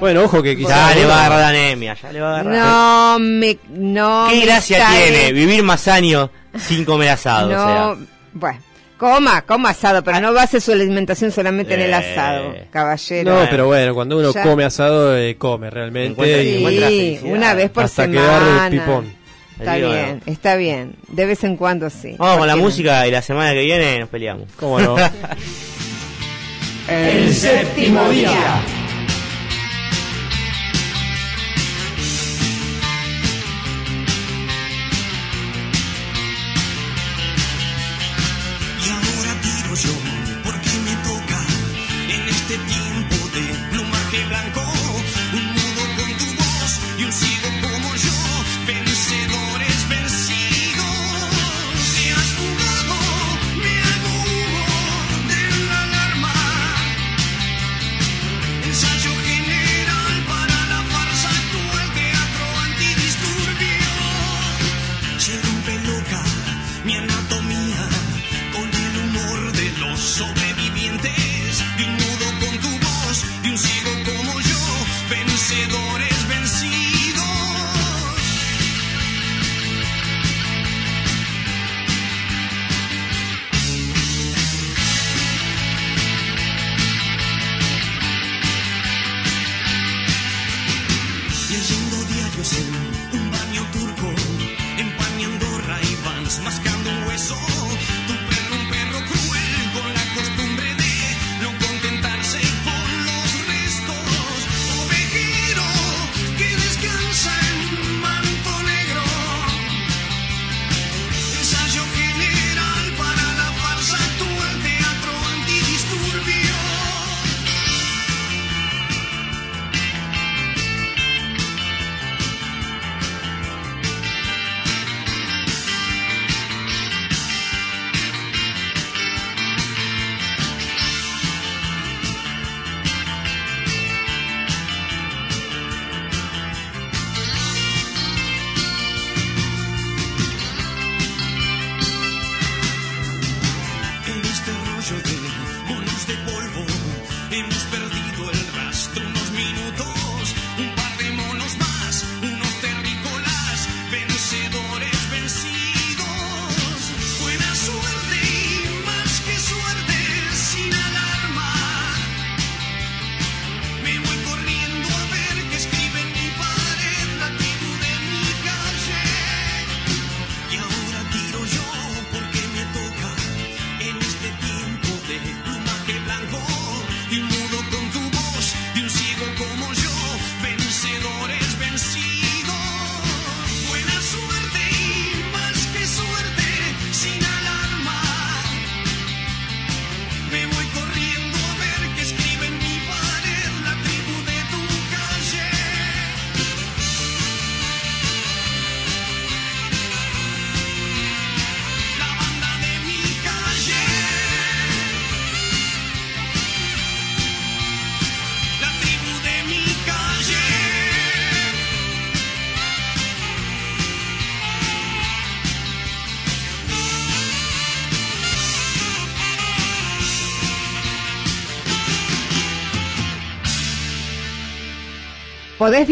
Bueno, ojo que Ya quizás... le va a agarrar la anemia, ya le va a agarrar. No me... No ¿Qué me gracia sale- tiene vivir más años sin comer asado? No, o sea. bueno. Coma, coma asado, pero no base su alimentación solamente en el Eh. asado, caballero. No, pero bueno, cuando uno Ya. come asado, eh, come realmente. Encuentra- y- encuentra Sí, una vez por Hasta semana. quedar el pipón. Está bien, bueno. está bien. De vez en cuando sí. Vamos con la música y la semana que viene nos peleamos. ¿Cómo no? El séptimo día.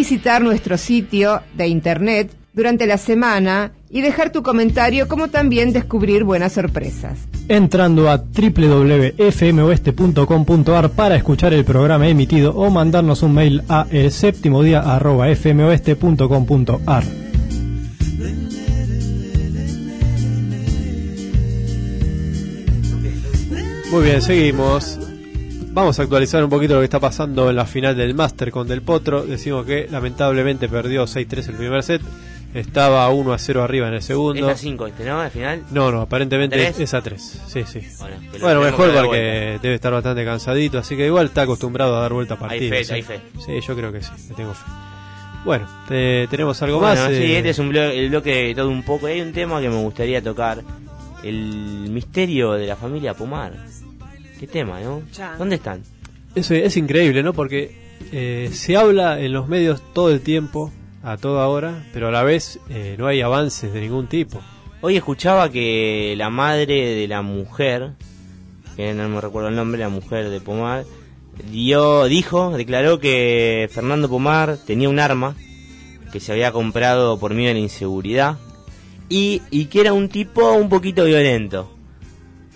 Visitar nuestro sitio de internet durante la semana y dejar tu comentario como también descubrir buenas sorpresas. Entrando a www.fmoeste.com.ar para escuchar el programa emitido o mandarnos un mail a el séptimo día arroba fmoeste.com.ar. Muy bien, seguimos. Vamos a actualizar un poquito lo que está pasando en la final del Master con Del Potro. Decimos que lamentablemente perdió 6-3 el primer set. Estaba 1 a 0 arriba en el segundo. Es a 5 este, ¿no? Al final. No, no, aparentemente ¿Tres? es a 3. Sí, sí. Bueno, mejor porque debe estar bastante cansadito, así que igual está acostumbrado a dar vuelta a Hay partidos. fe, ¿sí? hay fe. Sí, yo creo que sí, le tengo fe. Bueno, te- tenemos algo Bueno, más. sí, eh, este es un bloque, el bloque de todo un poco. Hay un tema que me gustaría tocar. El misterio de la familia Pomar. Qué tema, ¿no? Ya. ¿Dónde están? Eso es increíble, ¿no? Porque eh, se habla en los medios todo el tiempo, a toda hora, pero a la vez eh, no hay avances de ningún tipo. Hoy escuchaba que la madre de la mujer, que no me recuerdo el nombre, la mujer de Pomar, dio, dijo, declaró que Fernando Pomar tenía un arma que se había comprado por miedo a la inseguridad y, y que era un tipo un poquito violento.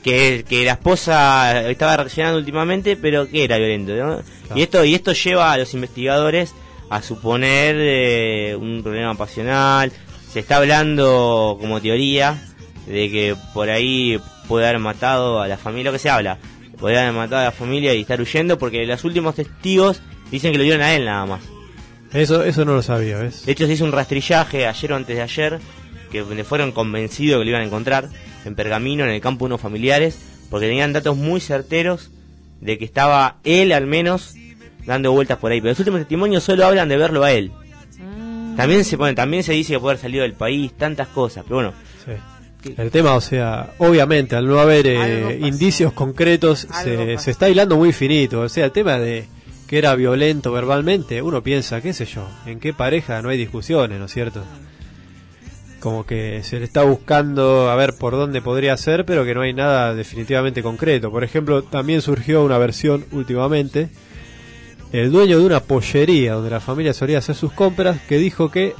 Que, que la esposa estaba reaccionando últimamente, pero que era violento. ¿no? Y, esto, y esto lleva a los investigadores a suponer eh, un problema pasional. Se está hablando como teoría de que por ahí puede haber matado a la familia, lo que se habla, puede haber matado a la familia y estar huyendo porque los últimos testigos dicen que lo dieron a él nada más. Eso, eso no lo sabía, ¿ves? De hecho se hizo un rastrillaje ayer o antes de ayer que le fueron convencidos que lo iban a encontrar en Pergamino, en el campo de unos familiares, porque tenían datos muy certeros de que estaba él al menos dando vueltas por ahí. Pero los últimos testimonios solo hablan de verlo a él. También se pone, también se dice que puede haber salido del país, tantas cosas, pero bueno. El tema, o sea, obviamente al no haber eh, indicios concretos se, se está hilando muy finito. O sea, el tema de que era violento verbalmente, uno piensa, qué sé yo, en qué pareja no hay discusiones, ¿no es cierto? Como que se le está buscando a ver por dónde podría ser, pero que no hay nada definitivamente concreto. Por ejemplo, también surgió una versión últimamente, el dueño de una pollería donde la familia solía hacer sus compras, que dijo que,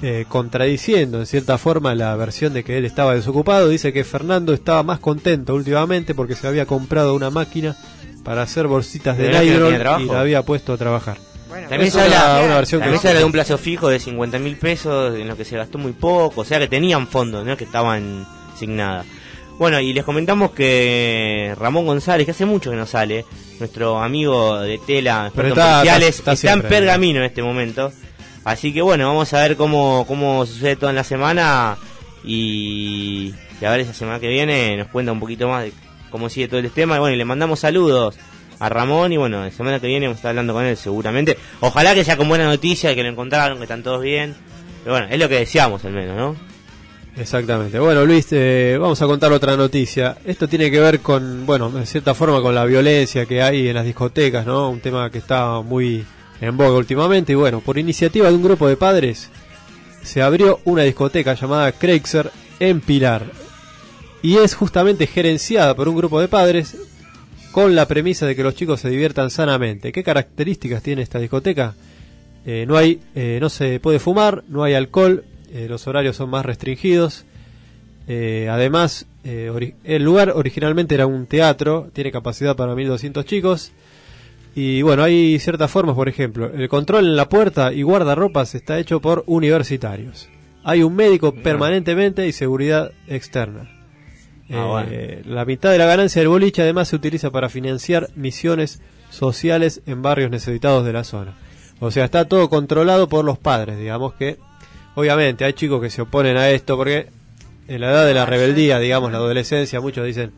eh, contradiciendo en cierta forma la versión de que él estaba desocupado, dice que Fernando estaba más contento últimamente porque se había comprado una máquina para hacer bolsitas de ¿De verdad que no nylon y la había puesto a trabajar. También se habla, una, una versión también que se habla de un plazo fijo de 50 mil pesos en lo que se gastó muy poco, o sea que tenían fondos, no es que estaban sin nada. Bueno, y les comentamos que Ramón González, que hace mucho que no sale, nuestro amigo de tela, Pero está- está- está está, en pergamino en este momento. Así que bueno, vamos a ver cómo, cómo sucede todo en la semana y, y a ver esa semana que viene nos cuenta un poquito más de cómo sigue todo el tema. Y bueno, y le mandamos saludos a Ramón y bueno, la semana que viene vamos a estar hablando con él seguramente. Ojalá que sea con buena noticia, que lo encontraron, que están todos bien. Pero bueno, es lo que deseamos al menos, ¿no? Exactamente. Bueno, Luis, eh, vamos a contar otra noticia. Esto tiene que ver con, bueno, en cierta forma con la violencia que hay en las discotecas, ¿no? Un tema que está muy en boga últimamente. Y bueno, por iniciativa de un grupo de padres, se abrió una discoteca llamada Creixer en Pilar. Y es justamente gerenciada por un grupo de padres con la premisa de que los chicos se diviertan sanamente. ¿Qué características tiene esta discoteca? Eh, no hay, eh, no se puede fumar, no hay alcohol, eh, los horarios son más restringidos. Eh, además, el lugar originalmente era un teatro, tiene capacidad para 1200 chicos. Y bueno, hay ciertas formas, por ejemplo, el control en la puerta y guardarropas está hecho por universitarios. Hay un médico permanentemente y seguridad externa. Ah, Eh, La mitad de la ganancia del boliche además se utiliza para financiar misiones sociales en barrios necesitados de la zona. O sea, está todo controlado por los padres, digamos que obviamente hay chicos que se oponen a esto porque en la edad de la rebeldía, digamos, la adolescencia, muchos dicen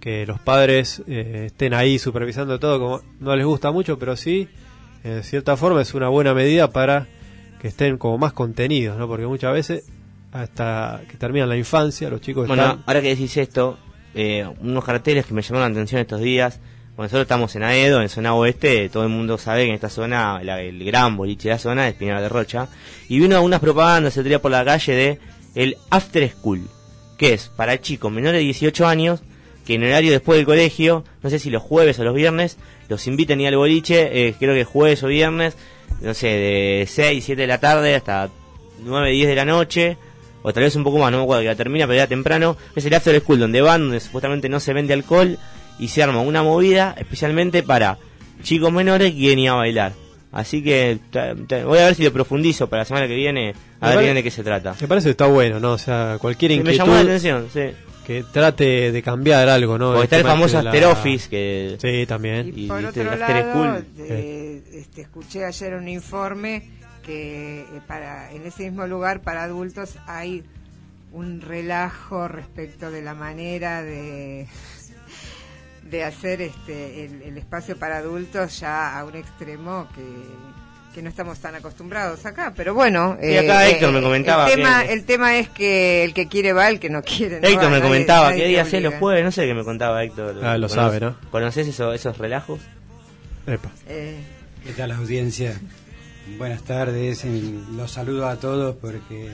que los padres eh, estén ahí supervisando todo, como no les gusta mucho, pero sí, en cierta forma es una buena medida para que estén como más contenidos, ¿no? Porque muchas veces hasta que terminan la infancia, los chicos Bueno, están ahora que decís esto, eh, unos carteles que me llamaron la atención estos días. Bueno, nosotros estamos en Aedo, en zona oeste, todo el mundo sabe que en esta zona, la- el gran boliche de la zona es Pinar de Rocha. Y vino unas propagandas otro día por la calle de el After School, que es para chicos menores de 18 años que en horario después del colegio, no sé si los jueves o los viernes, los inviten a ir al boliche, eh, creo que jueves o viernes, no sé, de 6, 7 de la tarde hasta 9, 10 de la noche, o tal vez un poco más, no me acuerdo que la termina, pero ya temprano, es el After School, donde van, donde supuestamente no se vende alcohol, y se arma una movida especialmente para chicos menores que ir a bailar. Así que voy a ver si lo profundizo para la semana que viene, a Me ver bien de qué se trata. Me parece que está bueno, ¿no? O sea, cualquier Sí, me llamó la atención, sí. que trate de cambiar algo, ¿no? Porque está el tema famoso este la- Office, que... Sí, también. Y, Por viste, otro lado, School. eh, este, escuché ayer un informe que eh, para en ese mismo lugar para adultos hay un relajo respecto de la manera de de hacer este el, el espacio para adultos ya a un extremo que, que no estamos tan acostumbrados acá pero bueno Sí, acá eh, Héctor me eh, comentaba el tema que- el tema es que el que quiere va el que no quiere no Héctor va, me nadie- comentaba, nadie ¿qué te día hace los jueves? No sé qué me contaba Héctor. Ah, lo ¿Conoces- sabe, ¿no? ¿Conoces eso- esos relajos? Epa. Eh, ¿Qué tal audiencia? Buenas tardes, los saludo a todos porque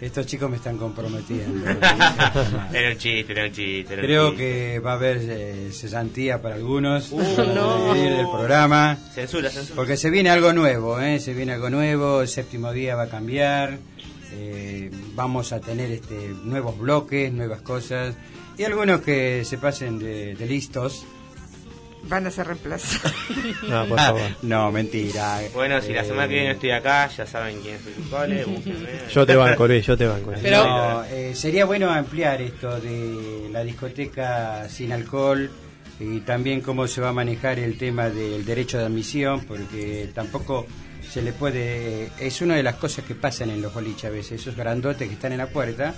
estos chicos me están comprometiendo. era un chiste, era un chiste. era un Creo chiste. que va a haber eh, cesantía para algunos Uh, para no. del programa. Censura, censura. Porque se viene algo nuevo, ¿eh? se viene algo nuevo, el séptimo día va a cambiar, eh, vamos a tener este nuevos bloques, nuevas cosas, y algunos que se pasen de, de listos. Van a ser reemplazados No, por favor. no, mentira. Bueno, si la semana que viene estoy acá, ya saben quién es el culpable. Yo te banco, Luis, yo te banco. No, eh, sería bueno ampliar esto de la discoteca sin alcohol y también cómo se va a manejar el tema del derecho de admisión, porque tampoco se le puede... Es una de las cosas que pasan en los boliches a veces, esos grandotes que están en la puerta,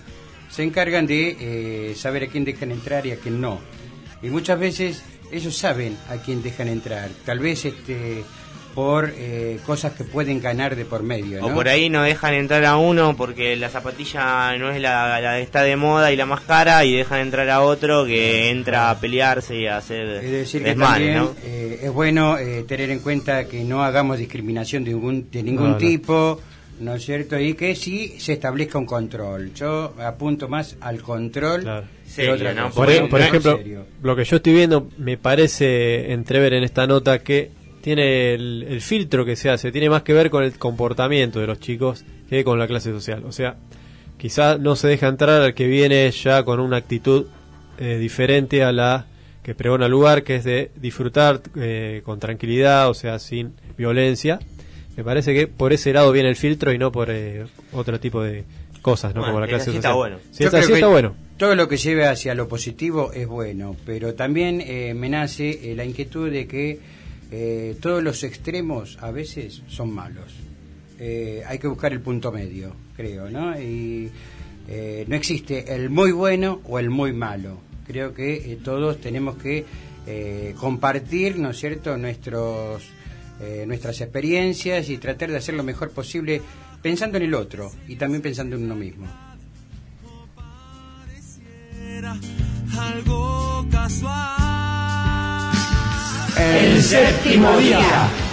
se encargan de eh, saber a quién dejan entrar y a quién no. Y muchas veces ellos saben a quién dejan entrar, tal vez este por eh, cosas que pueden ganar de por medio. O ¿no? por ahí no dejan entrar a uno porque la zapatilla no es la, está de moda y la más cara y dejan entrar a otro que entra a pelearse y a hacer Es decir, que también ¿no? eh, es bueno eh, tener en cuenta que no hagamos discriminación de ningún, de ningún no. tipo, ¿no es cierto? Y que sí se establezca un control. Yo apunto más al control otra. Por, e- por No, ejemplo, serio. lo que yo estoy viendo me parece entrever en esta nota que tiene el, el filtro que se hace, tiene más que ver con el comportamiento de los chicos que con la clase social. O sea, quizás no se deja entrar al que viene ya con una actitud eh, diferente a la que pregona el lugar, que es de disfrutar eh, con tranquilidad, o sea, sin violencia. Me parece que por ese lado viene el filtro y no por eh, otro tipo de cosas, ¿no? Bueno, Como la clase así social. está bueno. Si Yo es así, creo que está bueno. Todo lo que lleve hacia lo positivo es bueno, pero también eh, me nace eh, la inquietud de que eh, todos los extremos a veces son malos. Eh, hay que buscar el punto medio, creo, ¿no? Y eh, no existe el muy bueno o el muy malo. Creo que eh, todos tenemos que eh, compartir, ¿no es cierto?, nuestros, eh, nuestras experiencias y tratar de hacer lo mejor posible pensando en el otro y también pensando en uno mismo. El séptimo día.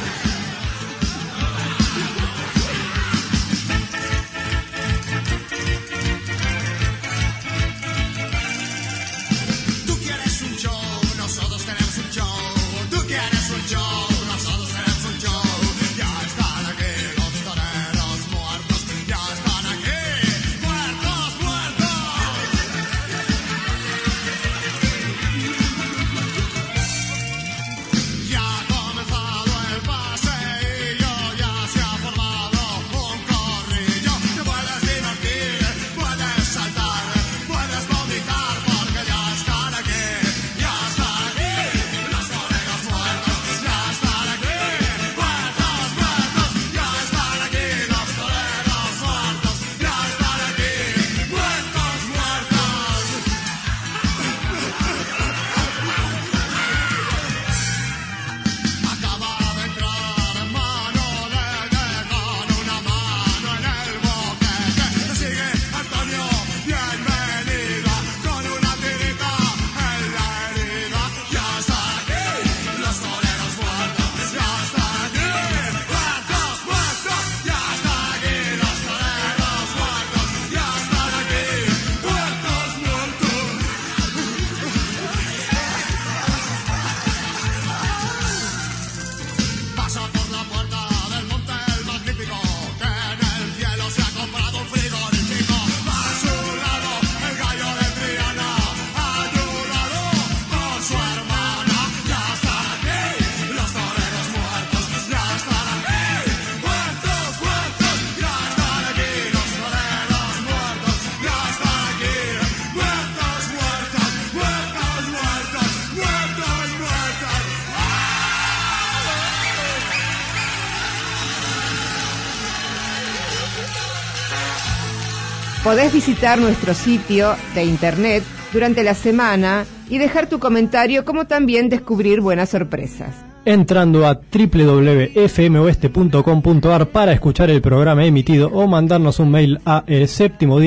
Podés visitar nuestro sitio de internet durante la semana y dejar tu comentario como también descubrir buenas sorpresas. entrando a www.fmoeste.com.ar para escuchar el programa emitido o mandarnos un mail a el séptimo.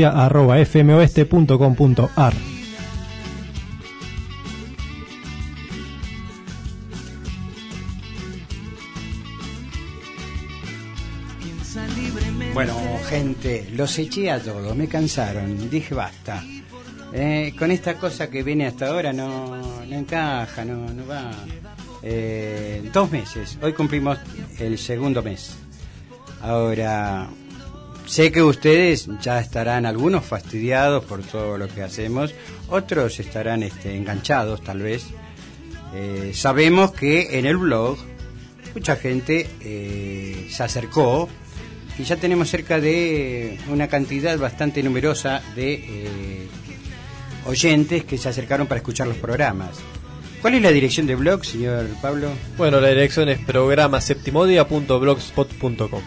Gente, los eché a todos, me cansaron, dije basta. Eh, con esta cosa que viene hasta ahora no, encaja, no, va. Eh, dos meses, hoy cumplimos el segundo mes. Ahora, sé que ustedes ya estarán algunos fastidiados por todo lo que hacemos, otros estarán este, enganchados tal vez. Eh, sabemos que en el blog mucha gente se acercó y ya tenemos cerca de una cantidad bastante numerosa de eh, oyentes que se acercaron para escuchar los programas. ¿Cuál es la dirección de blog, señor Pablo? Bueno, la dirección es programaseptimodia.blogspot.com.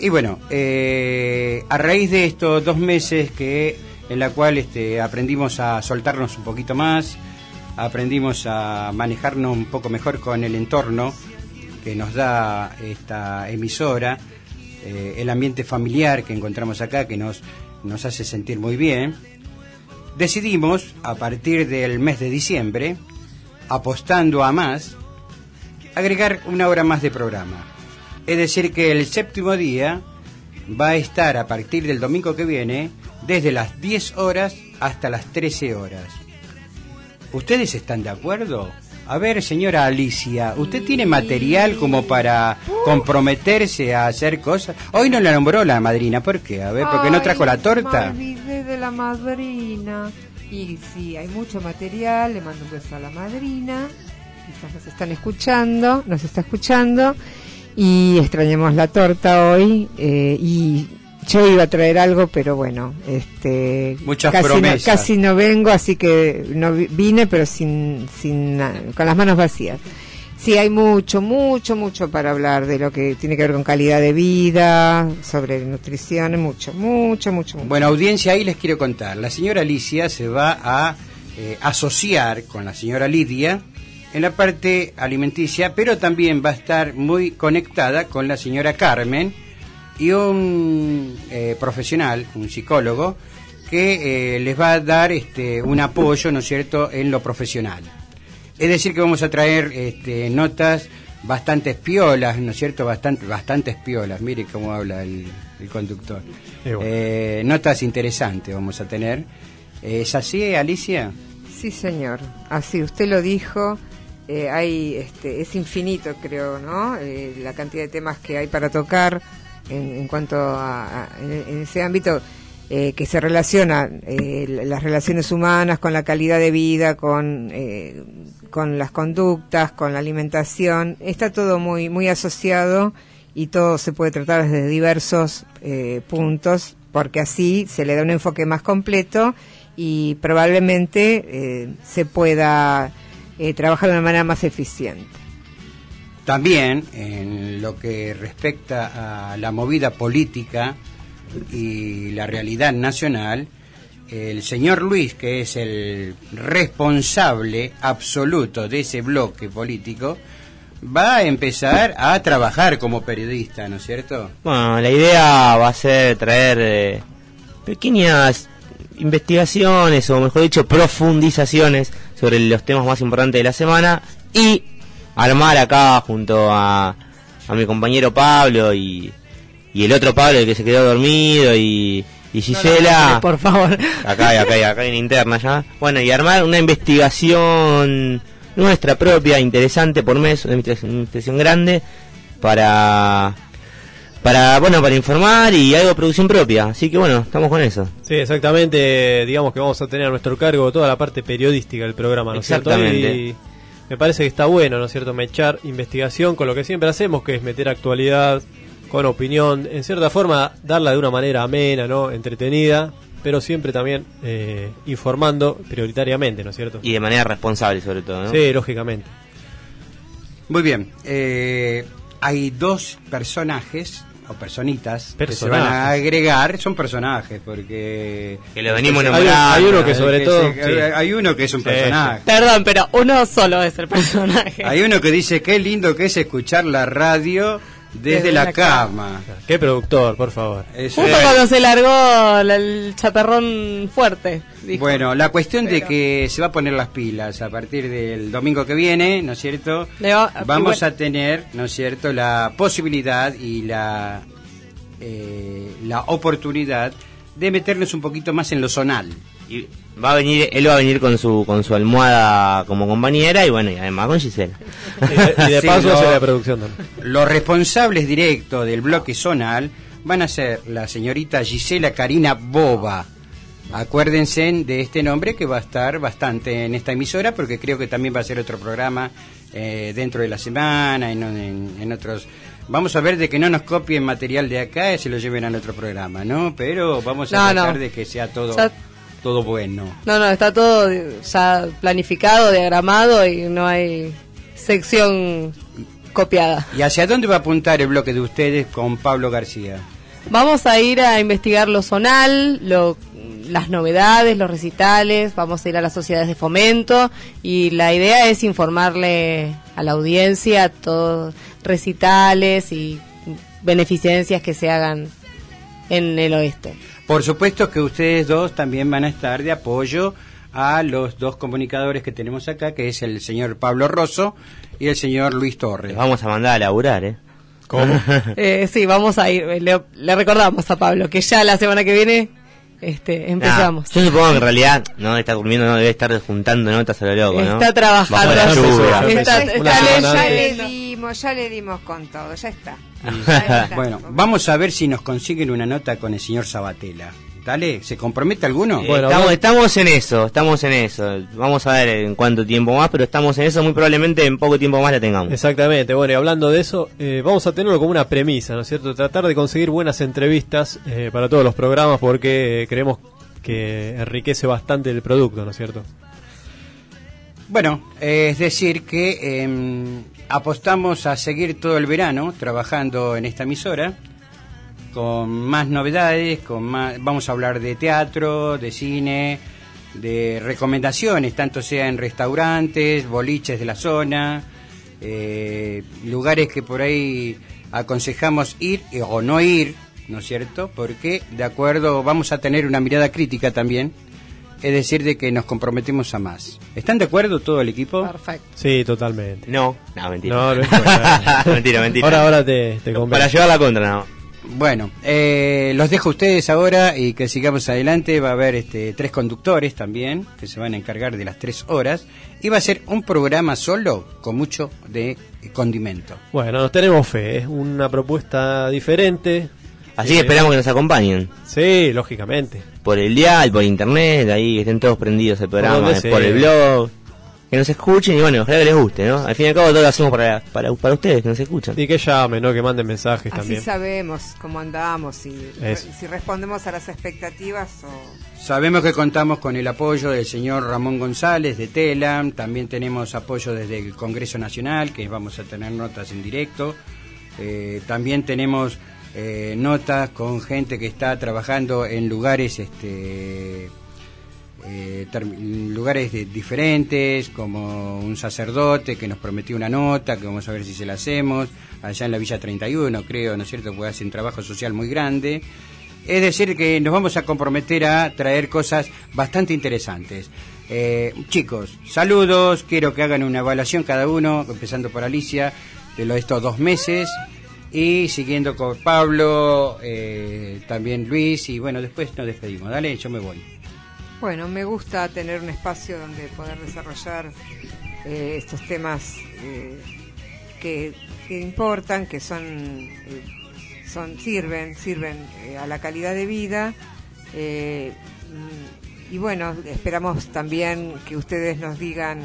Y bueno, eh, a raíz de estos dos meses que en la cual este, aprendimos a soltarnos un poquito más, aprendimos a manejarnos un poco mejor con el entorno que nos da esta emisora, eh, el ambiente familiar que encontramos acá, que nos, nos hace sentir muy bien, decidimos, a partir del mes de diciembre, apostando a más, agregar una hora más de programa. Es decir, que el séptimo día va a estar a partir del domingo que viene desde las 10 horas hasta las 13 horas. ¿Ustedes están de acuerdo? A ver, señora Alicia, ¿usted tiene material como para comprometerse a hacer cosas? Hoy no la nombró la madrina, ¿por qué? A ver, ¿porque no trajo la torta? Me olvidé de la madrina. Y sí, hay mucho material. Le mando un beso a la madrina. Quizás nos están escuchando, nos está escuchando. Y extrañamos la torta hoy. eh, y yo iba a traer algo, pero bueno, este, Muchas casi, no, promesas. casi no vengo, así que no vi- vine, pero sin, sin, con las manos vacías. Sí, hay mucho, mucho, mucho para hablar de lo que tiene que ver con calidad de vida, sobre nutrición, mucho, mucho, mucho, mucho. Bueno, audiencia, ahí les quiero contar. La señora Alicia se va a eh, asociar con la señora Lidia en la parte alimenticia, pero también va a estar muy conectada con la señora Carmen un eh, profesional, un psicólogo, que eh, les va a dar este, un apoyo, ¿no es cierto?, en lo profesional. Es decir, que vamos a traer este, notas bastante piolas, ¿no es cierto? Bastante, bastantes piolas. Mire cómo habla el, el conductor. Eh, notas interesantes vamos a tener. ¿Es así, Alicia? Sí, señor. Así, usted lo dijo. eh, hay, este, es infinito, creo, ¿no? Eh, la cantidad de temas que hay para tocar en, en cuanto a, en, ese ámbito eh, que se relaciona eh, las relaciones humanas con la calidad de vida, con eh, con las conductas, con la alimentación. Está todo muy muy asociado y todo se puede tratar desde diversos eh, puntos, porque así se le da un enfoque más completo y probablemente se pueda trabajar de una manera más eficiente. También en lo que respecta a la movida política y la realidad nacional, el señor Luis, que es el responsable absoluto de ese bloque político, va a empezar a trabajar como periodista, ¿no es cierto? Bueno, la idea va a ser traer eh, pequeñas investigaciones, o mejor dicho, profundizaciones sobre los temas más importantes de la semana y armar acá junto a, a mi compañero Pablo y, y el otro Pablo, el que se quedó dormido, y, y Gisela. por favor. Acá, acá, acá en interna ya. Bueno, y armar una investigación nuestra propia, interesante por mes, una investigación, una grande para para bueno para informar y algo de producción propia así que bueno estamos con eso Sí, exactamente. Digamos que vamos a tener a nuestro cargo toda la parte periodística del programa, ¿no cierto? Exactamente. Y me parece que está bueno, ¿no es cierto? Mechar investigación con lo que siempre hacemos, que es meter actualidad con opinión, en cierta forma darla de una manera amena, ¿no? Entretenida, pero siempre también eh, informando prioritariamente, ¿no es cierto? y de manera responsable sobre todo ¿no? Sí, lógicamente. Muy bien. eh, hay dos personajes o personitas que se van a agregar. Son personajes porque... Que lo venimos Hay- nombrando. Hay, uno que Que sobre se- todo... sí. Hay uno que es un Sí, personaje. Perdón, pero uno solo es el personaje. Hay uno que dice qué lindo que es escuchar la radio desde, Desde la, la cama. Qué productor, por favor. Eso Justo es. cuando se largó la- el chaperrón fuerte. dijo. Bueno, la cuestión de que se va a poner las pilas a partir del domingo que viene, ¿no es cierto? Vamos a tener, ¿no es cierto?, la posibilidad y la, eh, la oportunidad de meternos un poquito más en lo zonal. y va a venir él va a venir con su con su almohada como compañera y bueno y además con Gisela Y de Sí, paso lo- hace la producción también. Los responsables directos del bloque zonal van a ser la señorita Gisela Karina Boba. Acuérdense de este nombre que va a estar bastante en esta emisora porque creo que también va a ser otro programa eh, dentro de la semana, en, en- en otros... Vamos a ver de que no nos copien material de acá y se lo lleven al otro programa, ¿no? Pero vamos a No, tratar no. de que sea todo, Ya- todo bueno. No, no, está todo ya planificado, diagramado y no hay sección copiada. ¿Y hacia dónde va a apuntar el bloque de ustedes con Pablo García? Vamos a ir a investigar lo zonal, lo, las novedades, los recitales, vamos a ir a las sociedades de fomento y la idea es informarle a la audiencia todos recitales y beneficencias que se hagan en el oeste. Por supuesto que ustedes dos también van a estar de apoyo a los dos comunicadores que tenemos acá, que es el señor Pablo Rosso y el señor Luis Torres. vamos a mandar a laburar eh ¿Cómo? Eh, sí, vamos a ir. Le, le recordamos a Pablo que ya la semana que viene este, empezamos. Nah, yo supongo que en realidad no está durmiendo, no debe estar juntando notas a lo loco, ¿no? Está trabajando. Bajo la lluvia. Está- Ya, está le, ya leyendo. le dimos, ya le dimos con todo, ya está. Ya está. Bueno, vamos a ver si nos consiguen una nota con el señor Sabatella. Dale, ¿se compromete alguno? Eh, estamos, estamos en eso, estamos en eso. Vamos a ver en cuánto tiempo más, pero estamos en eso. Muy probablemente en poco tiempo más la tengamos. Exactamente, bueno, y hablando de eso, eh, vamos a tenerlo como una premisa, ¿no es cierto? Tratar de conseguir buenas entrevistas eh, para todos los programas porque eh, creemos que enriquece bastante el producto, ¿no es cierto? Bueno, eh, es decir que em, apostamos a seguir todo el verano trabajando en esta emisora con más novedades, con más, vamos a hablar de teatro, de cine, de recomendaciones, tanto sea en restaurantes, boliches de la zona, eh, lugares que por ahí aconsejamos ir eh, o no ir, ¿no es cierto? Porque de acuerdo vamos a tener una mirada crítica también, es decir, de que nos comprometemos a más. ¿Están de acuerdo todo el equipo? Perfecto. Sí, totalmente. No, no, mentira. No, no mentira, mentira. Ahora, ahora te, te. Para llevar la contra, no. Bueno, eh, los dejo a ustedes ahora y que sigamos adelante. Va a haber este, tres conductores también que se van a encargar de las tres horas. Y va a ser un programa solo con mucho de condimento. Bueno, nos tenemos fe, es una propuesta diferente. Así que Eh, esperamos que nos acompañen. Sí, lógicamente. Por el dial, por internet, ahí que estén todos prendidos al programa, eh, por el blog. Que nos escuchen y bueno, ojalá que les guste, ¿no? Al fin y al cabo todo lo hacemos para, para, para ustedes que nos escuchan. Y que llamen, ¿no? Que manden mensajes Así también. sabemos cómo andamos y Eso. si respondemos a las expectativas o... Sabemos que contamos con el apoyo del señor Ramón González de Telam, también tenemos apoyo desde el Congreso Nacional, que vamos a tener notas en directo. Eh, también tenemos eh, notas con gente que está trabajando en lugares este, eh, lugares de- diferentes, como un sacerdote que nos prometió una nota, que vamos a ver si se la hacemos, allá en la Villa 31, creo, ¿no es cierto?, porque hace un trabajo social muy grande. Es decir, que nos vamos a comprometer a traer cosas bastante interesantes. Eh, chicos, saludos, quiero que hagan una evaluación cada uno, empezando por Alicia, de lo estos dos meses, y siguiendo con Pablo, eh, también Luis, y bueno, después nos despedimos. Dale, yo me voy. Bueno, me gusta tener un espacio donde poder desarrollar eh, estos temas eh, que, importan, que son, eh, son sirven, sirven a la calidad de vida. y bueno, esperamos también que ustedes nos digan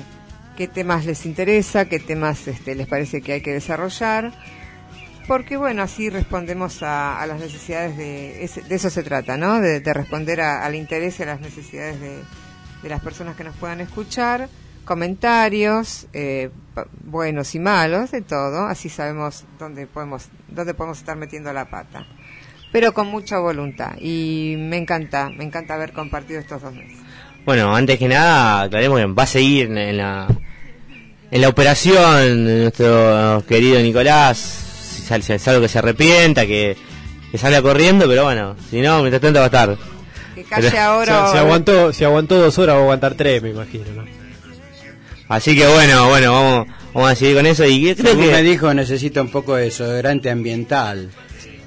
qué temas les interesa, qué temas este, les parece que hay que desarrollar porque bueno, así respondemos a, a las necesidades de, de eso se trata, ¿no? De, de responder a- al interés y a las necesidades de, de las personas que nos puedan escuchar, comentarios, eh, buenos y malos, de todo, así sabemos dónde podemos, dónde podemos estar metiendo la pata. Pero con mucha voluntad y me encanta, me encanta haber compartido estos dos meses. Bueno, antes que nada, aclaremos que va a seguir en la, en la operación nuestro querido Nicolás. Si sal- si es algo que se arrepienta, que, que salga corriendo, pero bueno, si no, mientras tanto va a estar. Que calle Pero- ahora. Si aguantó, si aguantó dos horas, va a aguantar tres, me imagino, ¿no? Así que bueno, bueno, vamos, vamos a seguir con eso y creo Según que... me dijo, necesita un poco de desodorante ambiental.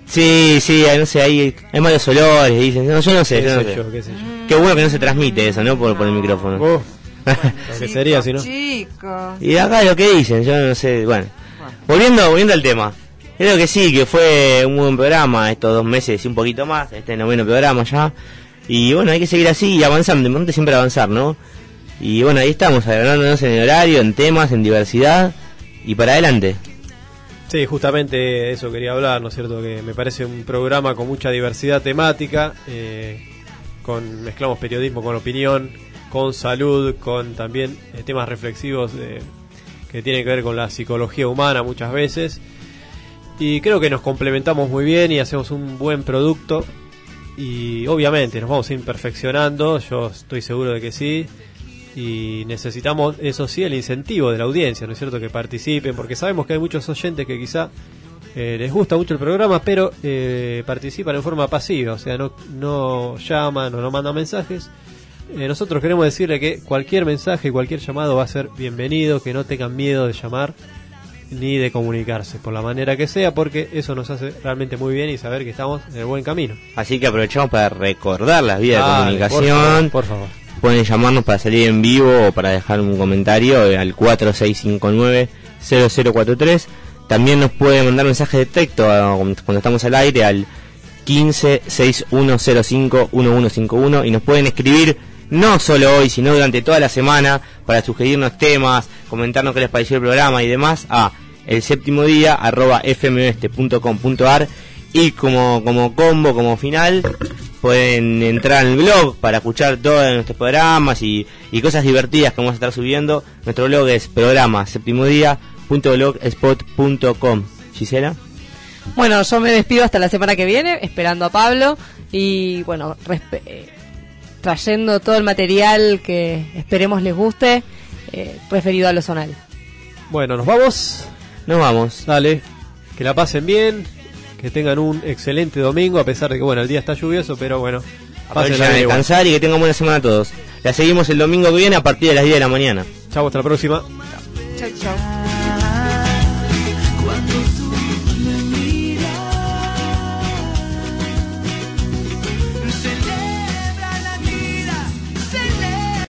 Sí, sí, no sé, ahí hay malos olores, dicen. No, yo no sé, Qué yo no sé yo, qué sé yo. Qué bueno que no se transmite eso, ¿no? Por, por el micrófono. Lo que sería si no. Chicos. Y acá lo que dicen, yo no sé, bueno. Volviendo, volviendo al tema. Creo que sí, que fue un buen programa estos dos meses y un poquito más, este noveno programa ya. Y bueno, hay que seguir así y avanzando, importante siempre avanzar, ¿no? Y bueno, ahí estamos, adelantándonos en el horario, en temas, en diversidad y para adelante. Sí, justamente eso quería hablar, ¿no es cierto? Que me parece un programa con mucha diversidad temática, eh, con mezclamos periodismo con opinión, con salud, con también eh, temas reflexivos eh, que tienen que ver con la psicología humana muchas veces. Y creo que nos complementamos muy bien y hacemos un buen producto. Y obviamente nos vamos a ir perfeccionando, yo estoy seguro de que sí. Y necesitamos, eso sí, el incentivo de la audiencia, ¿no es cierto? Que participen, porque sabemos que hay muchos oyentes que quizá eh, les gusta mucho el programa, pero eh, participan en forma pasiva, o sea, no, no llaman o no mandan mensajes. Eh, nosotros queremos decirle que cualquier mensaje, cualquier llamado va a ser bienvenido, que no tengan miedo de llamar, ni de comunicarse por la manera que sea, porque eso nos hace realmente muy bien y saber que estamos en el buen camino. Así que aprovechamos para recordar las vías de comunicación. por favor, por favor. Pueden llamarnos para salir en vivo o para dejar un comentario al 4659-0043. También nos pueden mandar mensajes de texto ah, cuando estamos al aire al 1561051151 y nos pueden escribir no solo hoy, sino durante toda la semana para sugerirnos temas, comentarnos qué les pareció el programa y demás a el séptimo día arroba fmoeste.com.ar y como, como combo, como final, pueden entrar en el blog para escuchar todos nuestros programas y, y cosas divertidas que vamos a estar subiendo. Nuestro blog es programa séptimo día.blogspot.com. Gisela. Bueno, yo me despido hasta la semana que viene, esperando a Pablo y bueno, respe- eh, trayendo todo el material que esperemos les guste, eh, referido a lo zonal. Bueno, nos vamos. Nos vamos. Dale, que la pasen bien, que tengan un excelente domingo, a pesar de que bueno, el día está lluvioso, pero bueno, pásenla a descansar y que tengan buena semana a todos. La seguimos el domingo que viene a partir de las 10 de la mañana. Chau, hasta la próxima. Chau, chau.